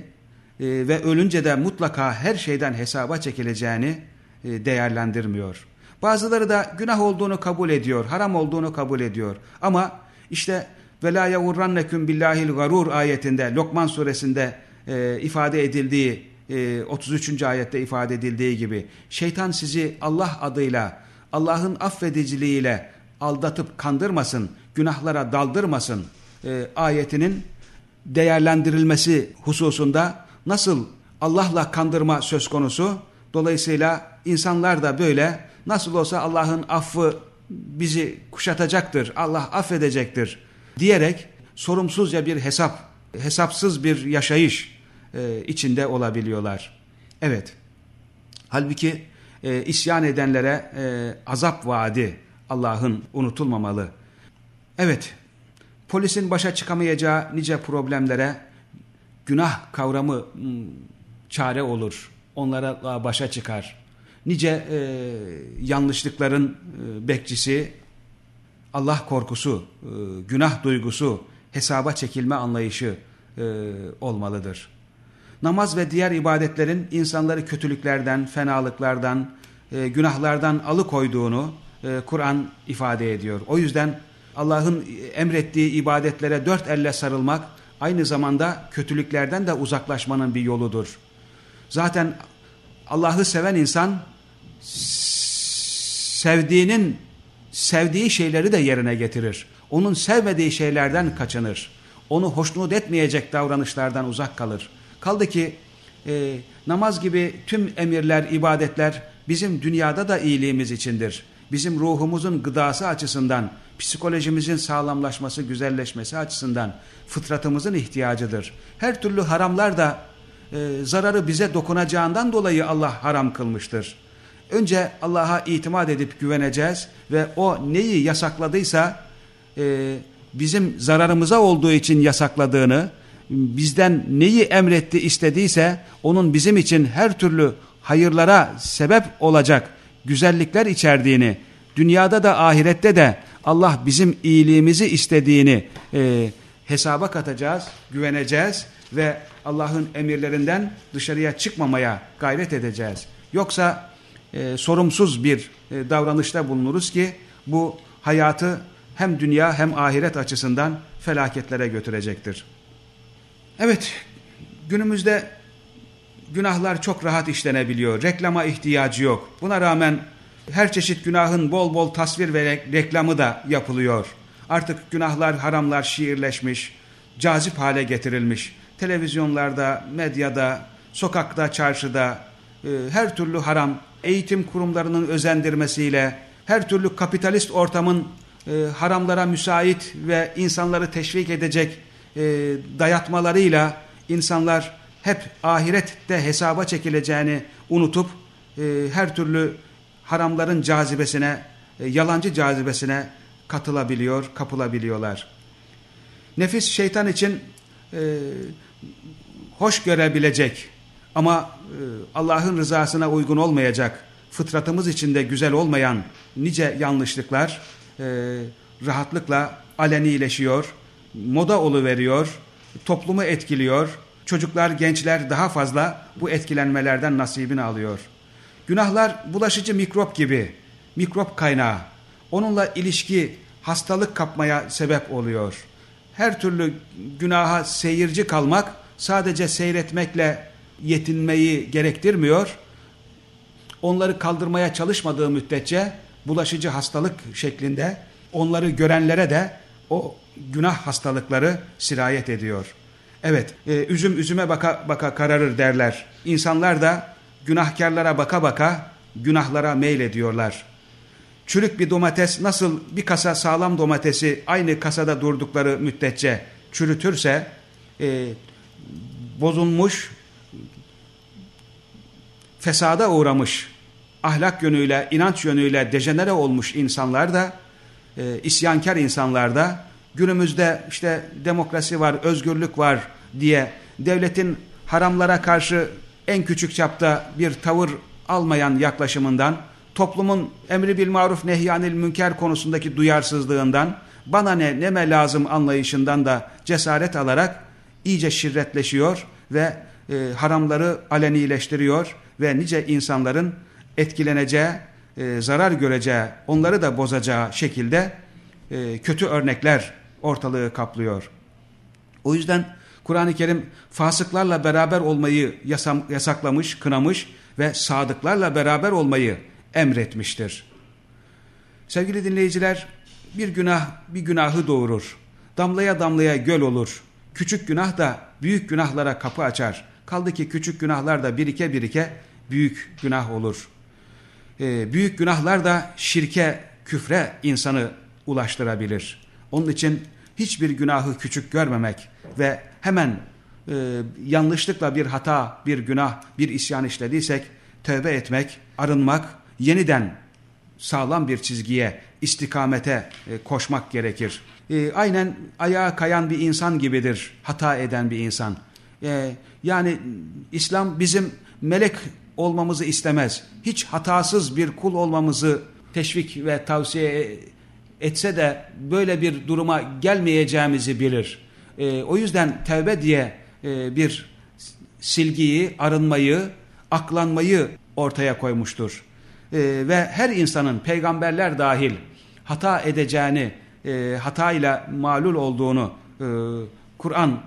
ve ölünce de mutlaka her şeyden hesaba çekileceğini e, değerlendirmiyor. Bazıları da günah olduğunu kabul ediyor, haram olduğunu kabul ediyor. Ama işte وَلَا يَوُرَّنَّكُمْ بِاللّٰهِ الْغَرُورِ ayetinde, Lokman suresinde e, ifade edildiği, e, 33. ayette ifade edildiği gibi, şeytan sizi Allah adıyla, Allah'ın affediciliğiyle aldatıp kandırmasın, günahlara daldırmasın e, ayetinin değerlendirilmesi hususunda nasıl Allah'la kandırma söz konusu, dolayısıyla insanlar da böyle nasıl olsa Allah'ın affı bizi kuşatacaktır, Allah affedecektir diyerek sorumsuzca bir hesap, hesapsız bir yaşayış e, içinde olabiliyorlar. Evet, halbuki e, isyan edenlere e, azap vaadi Allah'ın unutulmamalı. Evet, polisin başa çıkamayacağı nice problemlere günah kavramı hmm, çare olur. Onlara başa çıkar nice e, yanlışlıkların e, bekçisi Allah korkusu, e, günah duygusu, hesaba çekilme anlayışı e, olmalıdır. Namaz ve diğer ibadetlerin insanları kötülüklerden, fenalıklardan, e, günahlardan alıkoyduğunu e, Kur'an ifade ediyor. O yüzden Allah'ın emrettiği ibadetlere dört elle sarılmak aynı zamanda kötülüklerden de uzaklaşmanın bir yoludur. Zaten Allah'ı seven insan sevdiğinin sevdiği şeyleri de yerine getirir. Onun sevmediği şeylerden kaçınır. Onu hoşnut etmeyecek davranışlardan uzak kalır. Kaldı ki e, namaz gibi tüm emirler, ibadetler bizim dünyada da iyiliğimiz içindir. Bizim ruhumuzun gıdası açısından, psikolojimizin sağlamlaşması, güzelleşmesi açısından fıtratımızın ihtiyacıdır. Her türlü haramlar da e, zararı bize dokunacağından dolayı Allah haram kılmıştır. Önce Allah'a itimat edip güveneceğiz ve o neyi yasakladıysa e, bizim zararımıza olduğu için yasakladığını, bizden neyi emretti istediyse onun bizim için her türlü hayırlara sebep olacak güzellikler içerdiğini, dünyada da ahirette de Allah bizim iyiliğimizi istediğini e, hesaba katacağız, güveneceğiz ve Allah'ın emirlerinden dışarıya çıkmamaya gayret edeceğiz. Yoksa e, sorumsuz bir e, davranışta bulunuruz ki bu hayatı hem dünya hem ahiret açısından felaketlere götürecektir. Evet günümüzde günahlar çok rahat işlenebiliyor. Reklama ihtiyacı yok. Buna rağmen her çeşit günahın bol bol tasvir ve reklamı da yapılıyor. Artık günahlar, haramlar şiirleşmiş, cazip hale getirilmiş. Televizyonlarda, medyada, sokakta, çarşıda e, her türlü haram eğitim kurumlarının özendirmesiyle, her türlü kapitalist ortamın e, haramlara müsait ve insanları teşvik edecek e, dayatmalarıyla insanlar hep ahirette hesaba çekileceğini unutup e, her türlü haramların cazibesine, e, yalancı cazibesine katılabiliyor, kapılabiliyorlar. Nefis şeytan için e, hoş görebilecek, ama e, Allah'ın rızasına uygun olmayacak, fıtratımız içinde güzel olmayan nice yanlışlıklar e, rahatlıkla alenileşiyor, moda veriyor, toplumu etkiliyor. Çocuklar, gençler daha fazla bu etkilenmelerden nasibini alıyor. Günahlar bulaşıcı mikrop gibi, mikrop kaynağı. Onunla ilişki, hastalık kapmaya sebep oluyor. Her türlü günaha seyirci kalmak sadece seyretmekle yetinmeyi gerektirmiyor. Onları kaldırmaya çalışmadığı müddetçe bulaşıcı hastalık şeklinde onları görenlere de o günah hastalıkları sirayet ediyor. Evet, e, üzüm üzüme baka baka kararır derler. İnsanlar da günahkarlara baka baka günahlara meylediyorlar. Çürük bir domates nasıl bir kasa sağlam domatesi aynı kasada durdukları müddetçe çürütürse e, bozulmuş, fesada uğramış, ahlak yönüyle, inanç yönüyle dejenere olmuş insanlar da, e, isyankar insanlar da günümüzde işte demokrasi var, özgürlük var diye devletin haramlara karşı en küçük çapta bir tavır almayan yaklaşımından, toplumun emri bil maruf nehyanil münker konusundaki duyarsızlığından, bana ne neme lazım anlayışından da cesaret alarak iyice şirretleşiyor ve e, haramları alenileştiriyor ve nice insanların etkileneceği, e, zarar göreceği, onları da bozacağı şekilde e, kötü örnekler ortalığı kaplıyor. O yüzden Kur'an-ı Kerim fasıklarla beraber olmayı yasam, yasaklamış, kınamış ve sadıklarla beraber olmayı emretmiştir. Sevgili dinleyiciler, bir günah bir günahı doğurur. Damlaya damlaya göl olur. Küçük günah da büyük günahlara kapı açar. Kaldı ki küçük günahlar da birike birike büyük günah olur. Ee, büyük günahlar da şirke, küfre insanı ulaştırabilir. Onun için hiçbir günahı küçük görmemek ve hemen e, yanlışlıkla bir hata, bir günah, bir isyan işlediysek tövbe etmek, arınmak, yeniden sağlam bir çizgiye, istikamete e, koşmak gerekir. E, aynen ayağa kayan bir insan gibidir hata eden bir insan. E, yani İslam bizim melek olmamızı istemez. Hiç hatasız bir kul olmamızı teşvik ve tavsiye etse de böyle bir duruma gelmeyeceğimizi bilir. E, o yüzden tevbe diye e, bir silgiyi, arınmayı, aklanmayı ortaya koymuştur. E, ve her insanın peygamberler dahil hata edeceğini, e, hatayla malul olduğunu e, Kur'an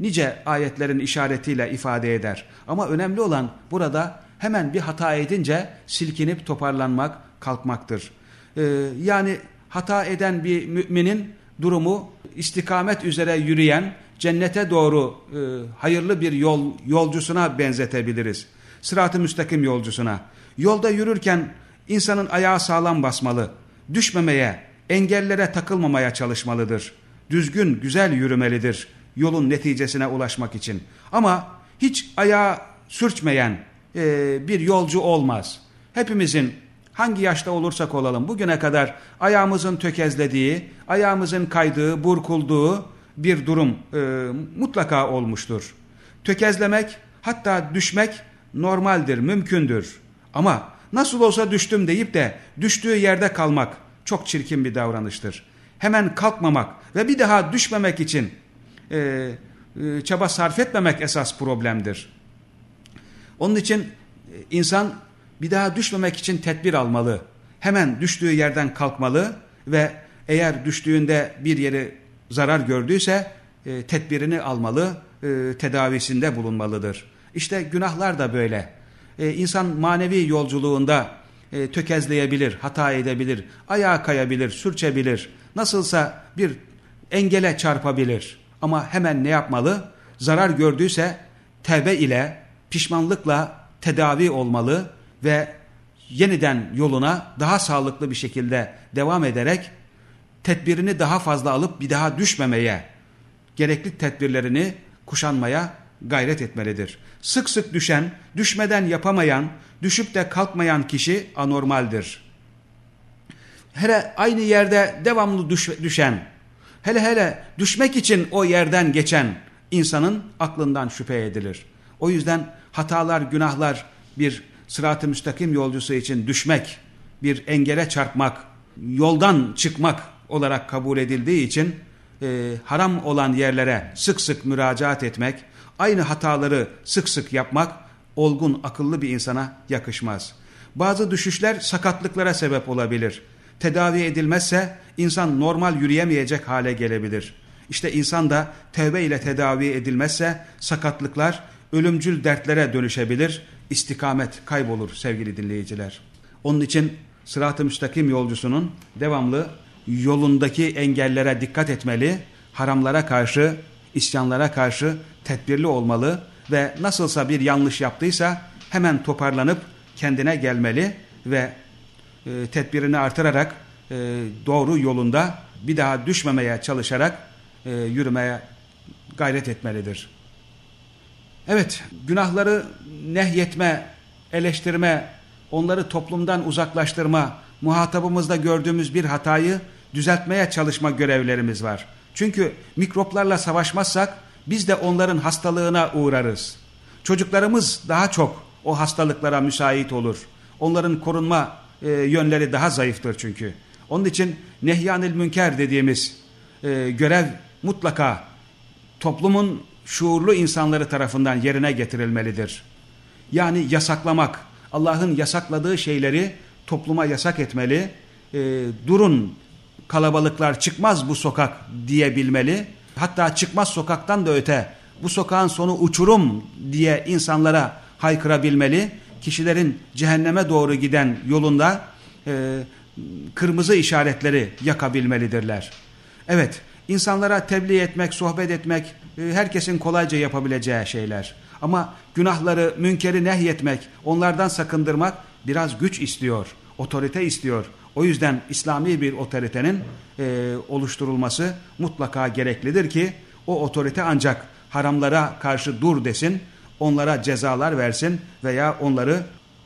nice ayetlerin işaretiyle ifade eder. Ama önemli olan burada hemen bir hata edince silkinip toparlanmak, kalkmaktır. Ee, yani hata eden bir müminin durumu istikamet üzere yürüyen, cennete doğru e, hayırlı bir yol yolcusuna benzetebiliriz. Sırat-ı müstakim yolcusuna. Yolda yürürken insanın ayağı sağlam basmalı, düşmemeye, engellere takılmamaya çalışmalıdır. Düzgün, güzel yürümelidir yolun neticesine ulaşmak için. Ama hiç ayağı sürçmeyen e, bir yolcu olmaz. Hepimizin hangi yaşta olursak olalım bugüne kadar ayağımızın tökezlediği, ayağımızın kaydığı, burkulduğu bir durum e, mutlaka olmuştur. Tökezlemek hatta düşmek normaldir, mümkündür. Ama nasıl olsa düştüm deyip de düştüğü yerde kalmak çok çirkin bir davranıştır. Hemen kalkmamak ve bir daha düşmemek için e, e, çaba sarf etmemek esas problemdir. Onun için e, insan bir daha düşmemek için tedbir almalı. Hemen düştüğü yerden kalkmalı ve eğer düştüğünde bir yeri zarar gördüyse e, tedbirini almalı, e, tedavisinde bulunmalıdır. İşte günahlar da böyle. E, insan manevi yolculuğunda e, tökezleyebilir, hata edebilir, ayağa kayabilir, sürçebilir. Nasılsa bir engele çarpabilir. Ama hemen ne yapmalı? Zarar gördüyse tevbe ile, pişmanlıkla tedavi olmalı ve yeniden yoluna daha sağlıklı bir şekilde devam ederek tedbirini daha fazla alıp bir daha düşmemeye, gerekli tedbirlerini kuşanmaya gayret etmelidir. Sık sık düşen, düşmeden yapamayan, düşüp de kalkmayan kişi anormaldir. Hele aynı yerde devamlı düş, düşen, hele hele düşmek için o yerden geçen insanın aklından şüphe edilir. O yüzden hatalar, günahlar bir sırat-ı müstakim yolcusu için düşmek, bir engele çarpmak, yoldan çıkmak olarak kabul edildiği için e, haram olan yerlere sık sık müracaat etmek, aynı hataları sık sık yapmak olgun, akıllı bir insana yakışmaz. Bazı düşüşler sakatlıklara sebep olabilir tedavi edilmezse insan normal yürüyemeyecek hale gelebilir. İşte insan da tevbe ile tedavi edilmezse sakatlıklar ölümcül dertlere dönüşebilir, istikamet kaybolur sevgili dinleyiciler. Onun için sırat-ı müstakim yolcusunun devamlı yolundaki engellere dikkat etmeli, haramlara karşı isyanlara karşı tedbirli olmalı ve nasılsa bir yanlış yaptıysa hemen toparlanıp kendine gelmeli ve e, tedbirini artırarak e, doğru yolunda bir daha düşmemeye çalışarak e, yürümeye gayret etmelidir. Evet, günahları nehyetme, eleştirme, onları toplumdan uzaklaştırma, muhatabımızda gördüğümüz bir hatayı düzeltmeye çalışma görevlerimiz var. Çünkü mikroplarla savaşmazsak biz de onların hastalığına uğrarız. Çocuklarımız daha çok o hastalıklara müsait olur. Onların korunma e, yönleri daha zayıftır çünkü. Onun için nehyanil münker dediğimiz e, görev mutlaka toplumun şuurlu insanları tarafından yerine getirilmelidir. Yani yasaklamak, Allah'ın yasakladığı şeyleri topluma yasak etmeli, e, durun kalabalıklar çıkmaz bu sokak diyebilmeli. Hatta çıkmaz sokaktan da öte bu sokağın sonu uçurum diye insanlara haykırabilmeli. Kişilerin cehenneme doğru giden yolunda e, kırmızı işaretleri yakabilmelidirler. Evet, insanlara tebliğ etmek, sohbet etmek herkesin kolayca yapabileceği şeyler. Ama günahları, münkeri nehyetmek, onlardan sakındırmak biraz güç istiyor, otorite istiyor. O yüzden İslami bir otoritenin e, oluşturulması mutlaka gereklidir ki o otorite ancak haramlara karşı dur desin, onlara cezalar versin veya onları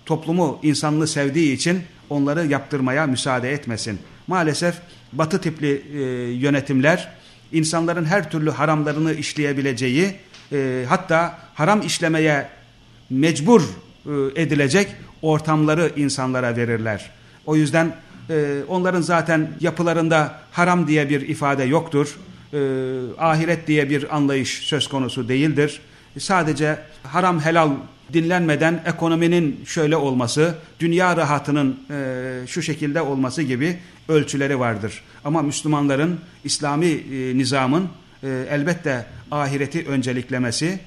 toplumu, insanlığı sevdiği için onları yaptırmaya müsaade etmesin. Maalesef batı tipli e, yönetimler insanların her türlü haramlarını işleyebileceği e, hatta haram işlemeye mecbur e, edilecek ortamları insanlara verirler. O yüzden e, onların zaten yapılarında haram diye bir ifade yoktur. E, ahiret diye bir anlayış söz konusu değildir. Sadece haram helal dinlenmeden ekonominin şöyle olması, dünya rahatının e, şu şekilde olması gibi ölçüleri vardır. Ama Müslümanların İslami e, nizamın e, elbette ahireti önceliklemesi,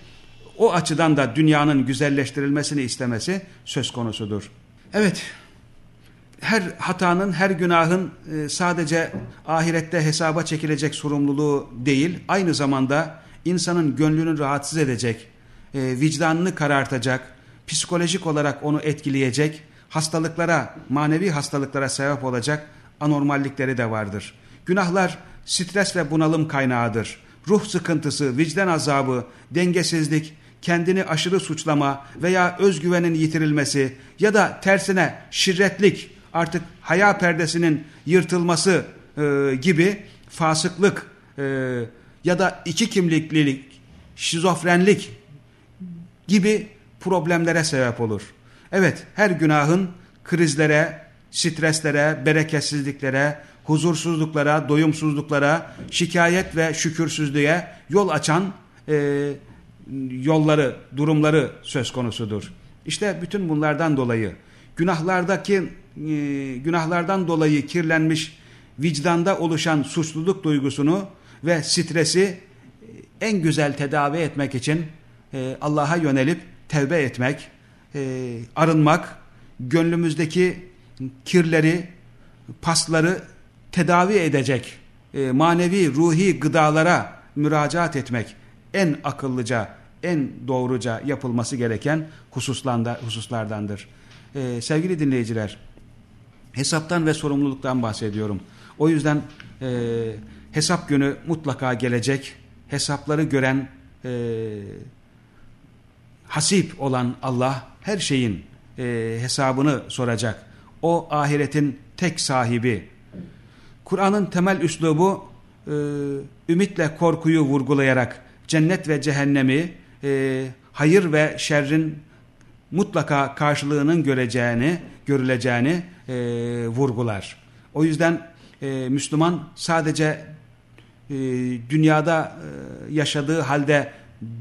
o açıdan da dünyanın güzelleştirilmesini istemesi söz konusudur. Evet, her hatanın, her günahın e, sadece ahirette hesaba çekilecek sorumluluğu değil, aynı zamanda insanın gönlünü rahatsız edecek, e, vicdanını karartacak, psikolojik olarak onu etkileyecek, hastalıklara, manevi hastalıklara sebep olacak anormallikleri de vardır. Günahlar stres ve bunalım kaynağıdır. Ruh sıkıntısı, vicdan azabı, dengesizlik, kendini aşırı suçlama veya özgüvenin yitirilmesi ya da tersine şirretlik, artık haya perdesinin yırtılması e, gibi fasıklık e, ya da iki kimliklilik, şizofrenlik gibi problemlere sebep olur. Evet her günahın krizlere, streslere, bereketsizliklere, huzursuzluklara, doyumsuzluklara, şikayet ve şükürsüzlüğe yol açan e, yolları, durumları söz konusudur. İşte bütün bunlardan dolayı günahlardaki e, günahlardan dolayı kirlenmiş vicdanda oluşan suçluluk duygusunu ve stresi en güzel tedavi etmek için e, Allah'a yönelip tevbe etmek, e, arınmak, gönlümüzdeki kirleri, pasları tedavi edecek e, manevi, ruhi gıdalara müracaat etmek en akıllıca, en doğruca yapılması gereken hususlardandır. Ee, sevgili dinleyiciler, hesaptan ve sorumluluktan bahsediyorum. O yüzden e, hesap günü mutlaka gelecek. Hesapları gören, e, hasip olan Allah her şeyin e, hesabını soracak. O ahiretin tek sahibi. Kur'an'ın temel üslubu e, ümitle korkuyu vurgulayarak cennet ve cehennemi, e, hayır ve şerrin mutlaka karşılığının göreceğini, görüleceğini e, vurgular. O yüzden e, Müslüman sadece e, dünyada e, yaşadığı halde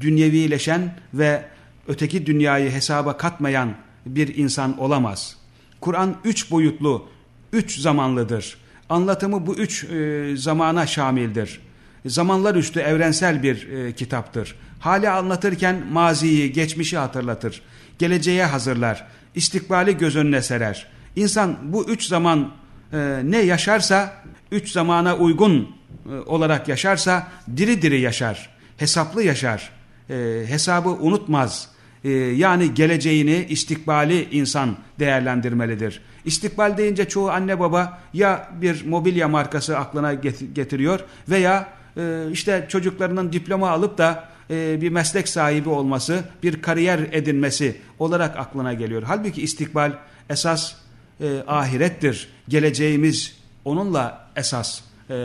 dünyevileşen ve öteki dünyayı hesaba katmayan bir insan olamaz. Kur'an üç boyutlu, üç zamanlıdır. Anlatımı bu üç e, zamana şamildir. Zamanlar üstü evrensel bir e, kitaptır. Hali anlatırken maziyi, geçmişi hatırlatır. Geleceğe hazırlar. istikbali göz önüne serer. İnsan bu üç zaman e, ne yaşarsa, üç zamana uygun e, olarak yaşarsa diri diri yaşar. hesaplı yaşar, e, hesabı unutmaz. E, yani geleceğini, istikbali insan değerlendirmelidir. İstikbal deyince çoğu anne baba ya bir mobilya markası aklına getiriyor veya e, işte çocuklarının diploma alıp da e, bir meslek sahibi olması, bir kariyer edinmesi olarak aklına geliyor. Halbuki istikbal esas e, ahirettir. Geleceğimiz onunla esas e,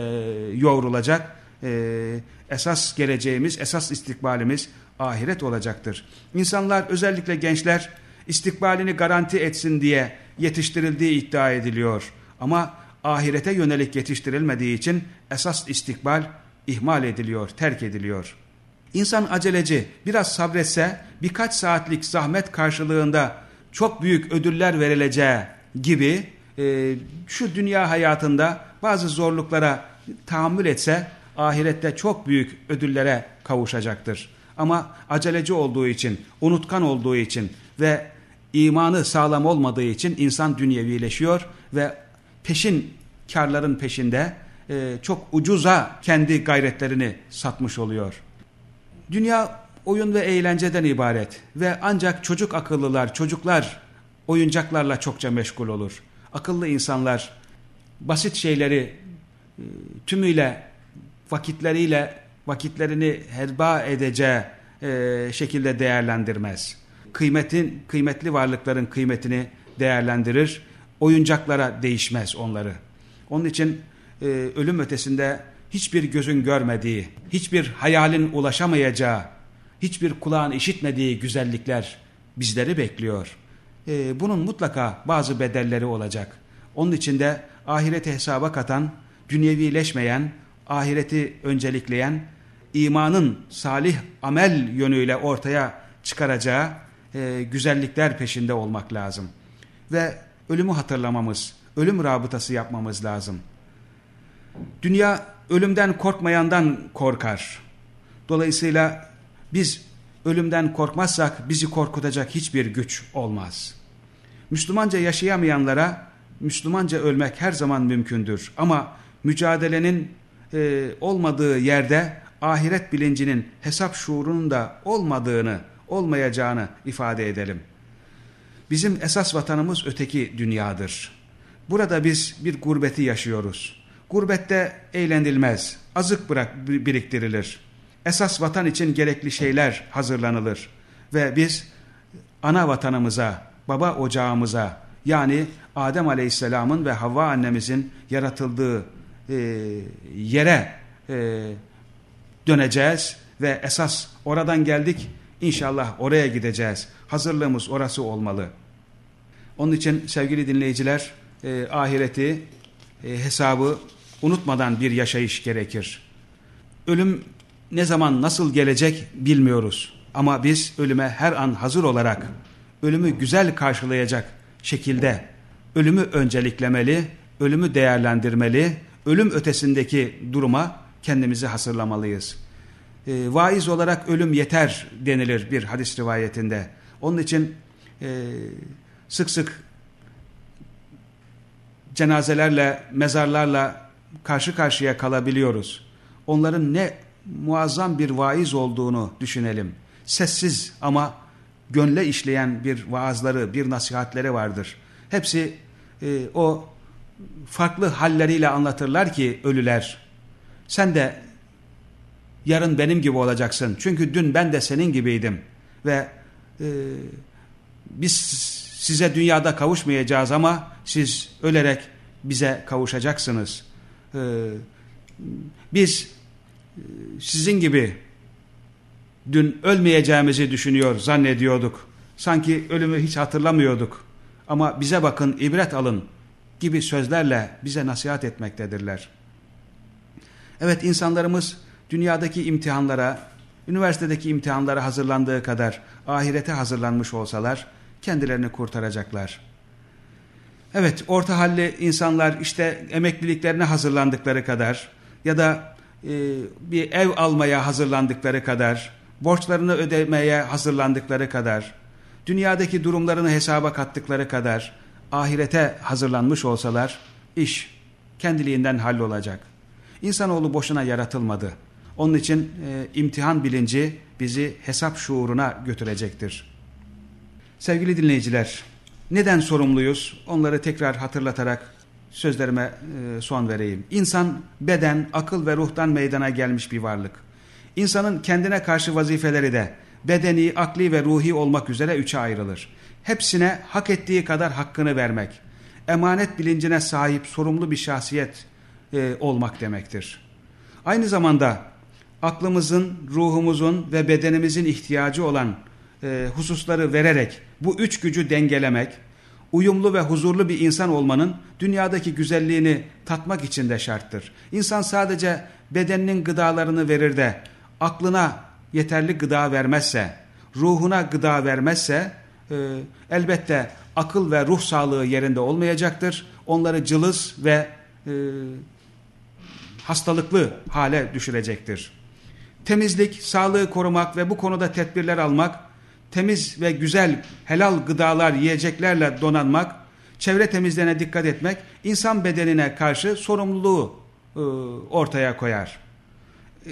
yoğrulacak. Esas geleceğimiz, esas istikbalimiz ahiret olacaktır. İnsanlar özellikle gençler istikbalini garanti etsin diye yetiştirildiği iddia ediliyor. Ama ahirete yönelik yetiştirilmediği için esas istikbal ihmal ediliyor, terk ediliyor. İnsan aceleci biraz sabretse birkaç saatlik zahmet karşılığında çok büyük ödüller verileceği gibi e, şu dünya hayatında bazı zorluklara tahammül etse ahirette çok büyük ödüllere kavuşacaktır. Ama aceleci olduğu için, unutkan olduğu için ve imanı sağlam olmadığı için insan dünyevileşiyor ve peşin karların peşinde e, çok ucuza kendi gayretlerini satmış oluyor. Dünya oyun ve eğlenceden ibaret ve ancak çocuk akıllılar, çocuklar oyuncaklarla çokça meşgul olur. Akıllı insanlar basit şeyleri e, tümüyle vakitleriyle vakitlerini herba edeceği e, şekilde değerlendirmez. Kıymetin, kıymetli varlıkların kıymetini değerlendirir. Oyuncaklara değişmez onları. Onun için e, ölüm ötesinde hiçbir gözün görmediği, hiçbir hayalin ulaşamayacağı, hiçbir kulağın işitmediği güzellikler bizleri bekliyor. E, bunun mutlaka bazı bedelleri olacak. Onun için de ahireti hesaba katan, dünyevileşmeyen, ahireti öncelikleyen, imanın salih amel yönüyle ortaya çıkaracağı e, güzellikler peşinde olmak lazım. Ve ölümü hatırlamamız, ölüm rabıtası yapmamız lazım. Dünya ölümden korkmayandan korkar. Dolayısıyla biz ölümden korkmazsak bizi korkutacak hiçbir güç olmaz. Müslümanca yaşayamayanlara Müslümanca ölmek her zaman mümkündür. Ama mücadelenin e, olmadığı yerde ahiret bilincinin hesap şuurunun da olmadığını, olmayacağını ifade edelim. Bizim esas vatanımız öteki dünyadır. Burada biz bir gurbeti yaşıyoruz. Gurbette eğlenilmez, azık bırak biriktirilir. Esas vatan için gerekli şeyler hazırlanılır. Ve biz ana vatanımıza, baba ocağımıza yani Adem Aleyhisselam'ın ve Havva annemizin yaratıldığı e, yere e, döneceğiz ve esas oradan geldik inşallah oraya gideceğiz. Hazırlığımız orası olmalı. Onun için sevgili dinleyiciler e, ahireti hesabı unutmadan bir yaşayış gerekir. Ölüm ne zaman nasıl gelecek bilmiyoruz. Ama biz ölüme her an hazır olarak ölümü güzel karşılayacak şekilde ölümü önceliklemeli, ölümü değerlendirmeli, ölüm ötesindeki duruma kendimizi hazırlamalıyız. E, vaiz olarak ölüm yeter denilir bir hadis rivayetinde. Onun için e, sık sık cenazelerle, mezarlarla karşı karşıya kalabiliyoruz. Onların ne muazzam bir vaiz olduğunu düşünelim. Sessiz ama gönle işleyen bir vaazları, bir nasihatleri vardır. Hepsi e, o farklı halleriyle anlatırlar ki ölüler. Sen de yarın benim gibi olacaksın. Çünkü dün ben de senin gibiydim. Ve e, biz size dünyada kavuşmayacağız ama siz ölerek bize kavuşacaksınız. E, biz e, sizin gibi dün ölmeyeceğimizi düşünüyor, zannediyorduk. Sanki ölümü hiç hatırlamıyorduk. Ama bize bakın, ibret alın gibi sözlerle bize nasihat etmektedirler. Evet insanlarımız dünyadaki imtihanlara, üniversitedeki imtihanlara hazırlandığı kadar ahirete hazırlanmış olsalar kendilerini kurtaracaklar. Evet orta halli insanlar işte emekliliklerine hazırlandıkları kadar ya da e, bir ev almaya hazırlandıkları kadar, borçlarını ödemeye hazırlandıkları kadar, dünyadaki durumlarını hesaba kattıkları kadar ahirete hazırlanmış olsalar iş kendiliğinden hallolacak. İnsanoğlu boşuna yaratılmadı. Onun için e, imtihan bilinci bizi hesap şuuruna götürecektir. Sevgili dinleyiciler, neden sorumluyuz? Onları tekrar hatırlatarak sözlerime e, son vereyim. İnsan beden, akıl ve ruhtan meydana gelmiş bir varlık. İnsanın kendine karşı vazifeleri de bedeni, akli ve ruhi olmak üzere üçe ayrılır. Hepsine hak ettiği kadar hakkını vermek, emanet bilincine sahip sorumlu bir şahsiyet e, olmak demektir. Aynı zamanda aklımızın, ruhumuzun ve bedenimizin ihtiyacı olan e, hususları vererek bu üç gücü dengelemek, uyumlu ve huzurlu bir insan olmanın dünyadaki güzelliğini tatmak için de şarttır. İnsan sadece bedeninin gıdalarını verir de aklına yeterli gıda vermezse, ruhuna gıda vermezse e, elbette akıl ve ruh sağlığı yerinde olmayacaktır. Onları cılız ve e, hastalıklı hale düşürecektir. Temizlik, sağlığı korumak ve bu konuda tedbirler almak, temiz ve güzel helal gıdalar, yiyeceklerle donanmak, çevre temizliğine dikkat etmek, insan bedenine karşı sorumluluğu e, ortaya koyar. E,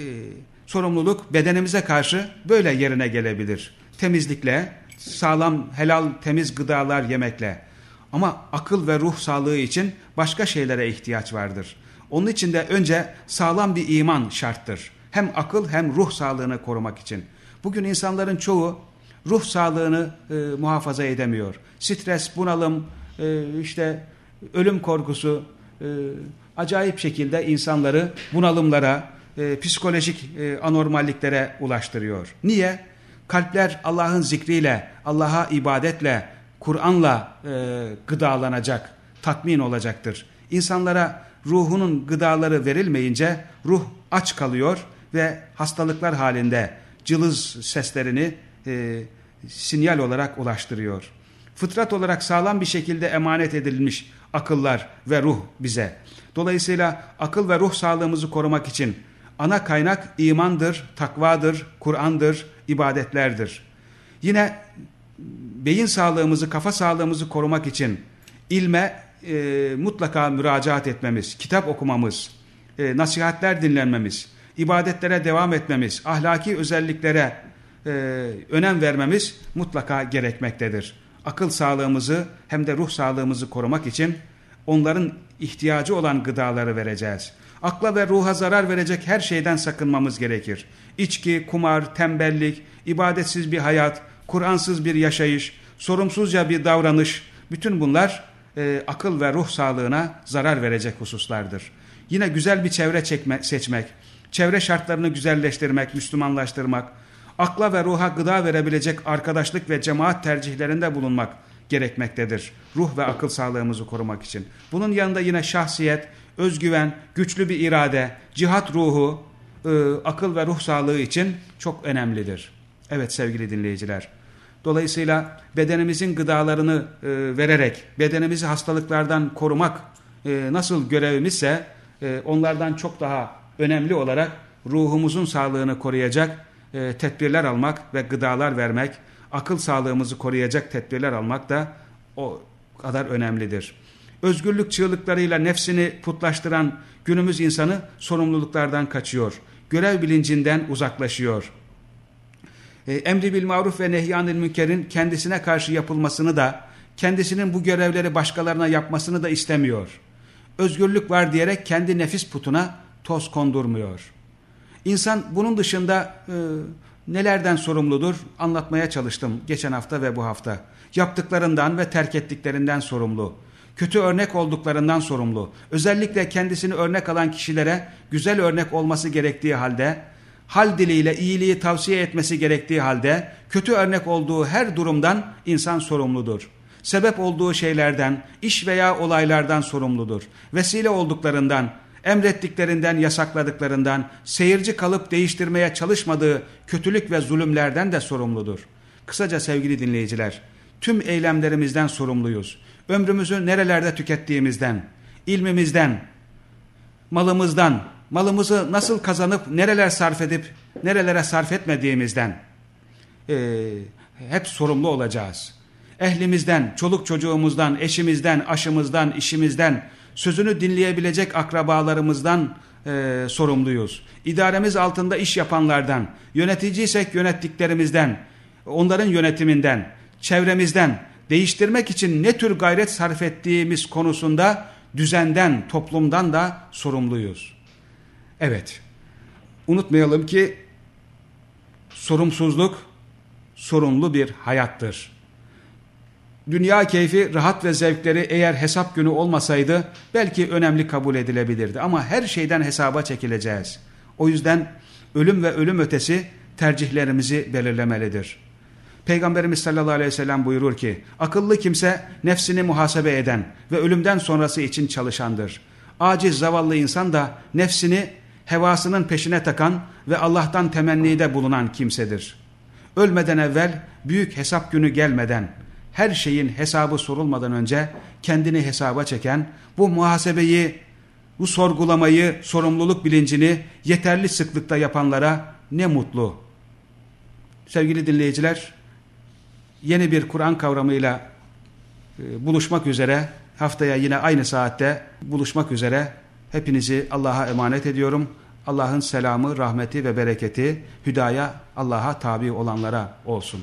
sorumluluk bedenimize karşı böyle yerine gelebilir. Temizlikle, sağlam, helal, temiz gıdalar yemekle. Ama akıl ve ruh sağlığı için başka şeylere ihtiyaç vardır. Onun için de önce sağlam bir iman şarttır. Hem akıl hem ruh sağlığını korumak için. Bugün insanların çoğu ruh sağlığını e, muhafaza edemiyor. Stres, bunalım, e, işte ölüm korkusu e, acayip şekilde insanları bunalımlara, e, psikolojik e, anormalliklere ulaştırıyor. Niye? Kalpler Allah'ın zikriyle, Allah'a ibadetle, Kur'an'la e, gıdalanacak, tatmin olacaktır. İnsanlara ruhunun gıdaları verilmeyince ruh aç kalıyor ve hastalıklar halinde cılız seslerini e, sinyal olarak ulaştırıyor. Fıtrat olarak sağlam bir şekilde emanet edilmiş akıllar ve ruh bize. Dolayısıyla akıl ve ruh sağlığımızı korumak için ana kaynak imandır, takvadır, Kur'an'dır, ibadetlerdir. Yine beyin sağlığımızı, kafa sağlığımızı korumak için ilme e, mutlaka müracaat etmemiz, kitap okumamız, e, nasihatler dinlenmemiz, ibadetlere devam etmemiz, ahlaki özelliklere e, önem vermemiz mutlaka gerekmektedir. Akıl sağlığımızı hem de ruh sağlığımızı korumak için onların ihtiyacı olan gıdaları vereceğiz. Akla ve ruha zarar verecek her şeyden sakınmamız gerekir. İçki, kumar, tembellik, ibadetsiz bir hayat, Kur'ansız bir yaşayış, sorumsuzca bir davranış, bütün bunlar e, akıl ve ruh sağlığına zarar verecek hususlardır. Yine güzel bir çevre çekme, seçmek, çevre şartlarını güzelleştirmek, Müslümanlaştırmak, akla ve ruha gıda verebilecek arkadaşlık ve cemaat tercihlerinde bulunmak gerekmektedir. Ruh ve akıl sağlığımızı korumak için. Bunun yanında yine şahsiyet, özgüven, güçlü bir irade, cihat ruhu, e, akıl ve ruh sağlığı için çok önemlidir. Evet sevgili dinleyiciler. Dolayısıyla bedenimizin gıdalarını e, vererek bedenimizi hastalıklardan korumak e, nasıl görevimizse onlardan çok daha önemli olarak ruhumuzun sağlığını koruyacak tedbirler almak ve gıdalar vermek, akıl sağlığımızı koruyacak tedbirler almak da o kadar önemlidir. Özgürlük çığlıklarıyla nefsini putlaştıran günümüz insanı sorumluluklardan kaçıyor. Görev bilincinden uzaklaşıyor. E, emri bil maruf ve nehyanil münkerin kendisine karşı yapılmasını da kendisinin bu görevleri başkalarına yapmasını da istemiyor. Özgürlük var diyerek kendi nefis putuna toz kondurmuyor. İnsan bunun dışında e, nelerden sorumludur anlatmaya çalıştım geçen hafta ve bu hafta. Yaptıklarından ve terk ettiklerinden sorumlu. Kötü örnek olduklarından sorumlu. Özellikle kendisini örnek alan kişilere güzel örnek olması gerektiği halde, hal diliyle iyiliği tavsiye etmesi gerektiği halde, kötü örnek olduğu her durumdan insan sorumludur. Sebep olduğu şeylerden, iş veya olaylardan sorumludur. Vesile olduklarından, emrettiklerinden, yasakladıklarından, seyirci kalıp değiştirmeye çalışmadığı kötülük ve zulümlerden de sorumludur. Kısaca sevgili dinleyiciler, tüm eylemlerimizden sorumluyuz. Ömrümüzü nerelerde tükettiğimizden, ilmimizden, malımızdan, malımızı nasıl kazanıp nereler sarf edip nerelere sarf etmediğimizden e, hep sorumlu olacağız. Ehlimizden, çoluk çocuğumuzdan, eşimizden, aşımızdan, işimizden, sözünü dinleyebilecek akrabalarımızdan e, sorumluyuz. İdaremiz altında iş yapanlardan, yöneticiysek yönettiklerimizden, onların yönetiminden, çevremizden değiştirmek için ne tür gayret sarf ettiğimiz konusunda düzenden, toplumdan da sorumluyuz. Evet, unutmayalım ki sorumsuzluk sorumlu bir hayattır. Dünya keyfi, rahat ve zevkleri eğer hesap günü olmasaydı belki önemli kabul edilebilirdi. Ama her şeyden hesaba çekileceğiz. O yüzden ölüm ve ölüm ötesi tercihlerimizi belirlemelidir. Peygamberimiz sallallahu aleyhi ve sellem buyurur ki, akıllı kimse nefsini muhasebe eden ve ölümden sonrası için çalışandır. Aciz zavallı insan da nefsini hevasının peşine takan ve Allah'tan temennide bulunan kimsedir. Ölmeden evvel büyük hesap günü gelmeden, her şeyin hesabı sorulmadan önce kendini hesaba çeken, bu muhasebeyi, bu sorgulamayı, sorumluluk bilincini yeterli sıklıkta yapanlara ne mutlu. Sevgili dinleyiciler, yeni bir Kur'an kavramıyla e, buluşmak üzere, haftaya yine aynı saatte buluşmak üzere hepinizi Allah'a emanet ediyorum. Allah'ın selamı, rahmeti ve bereketi hüdaya Allah'a tabi olanlara olsun.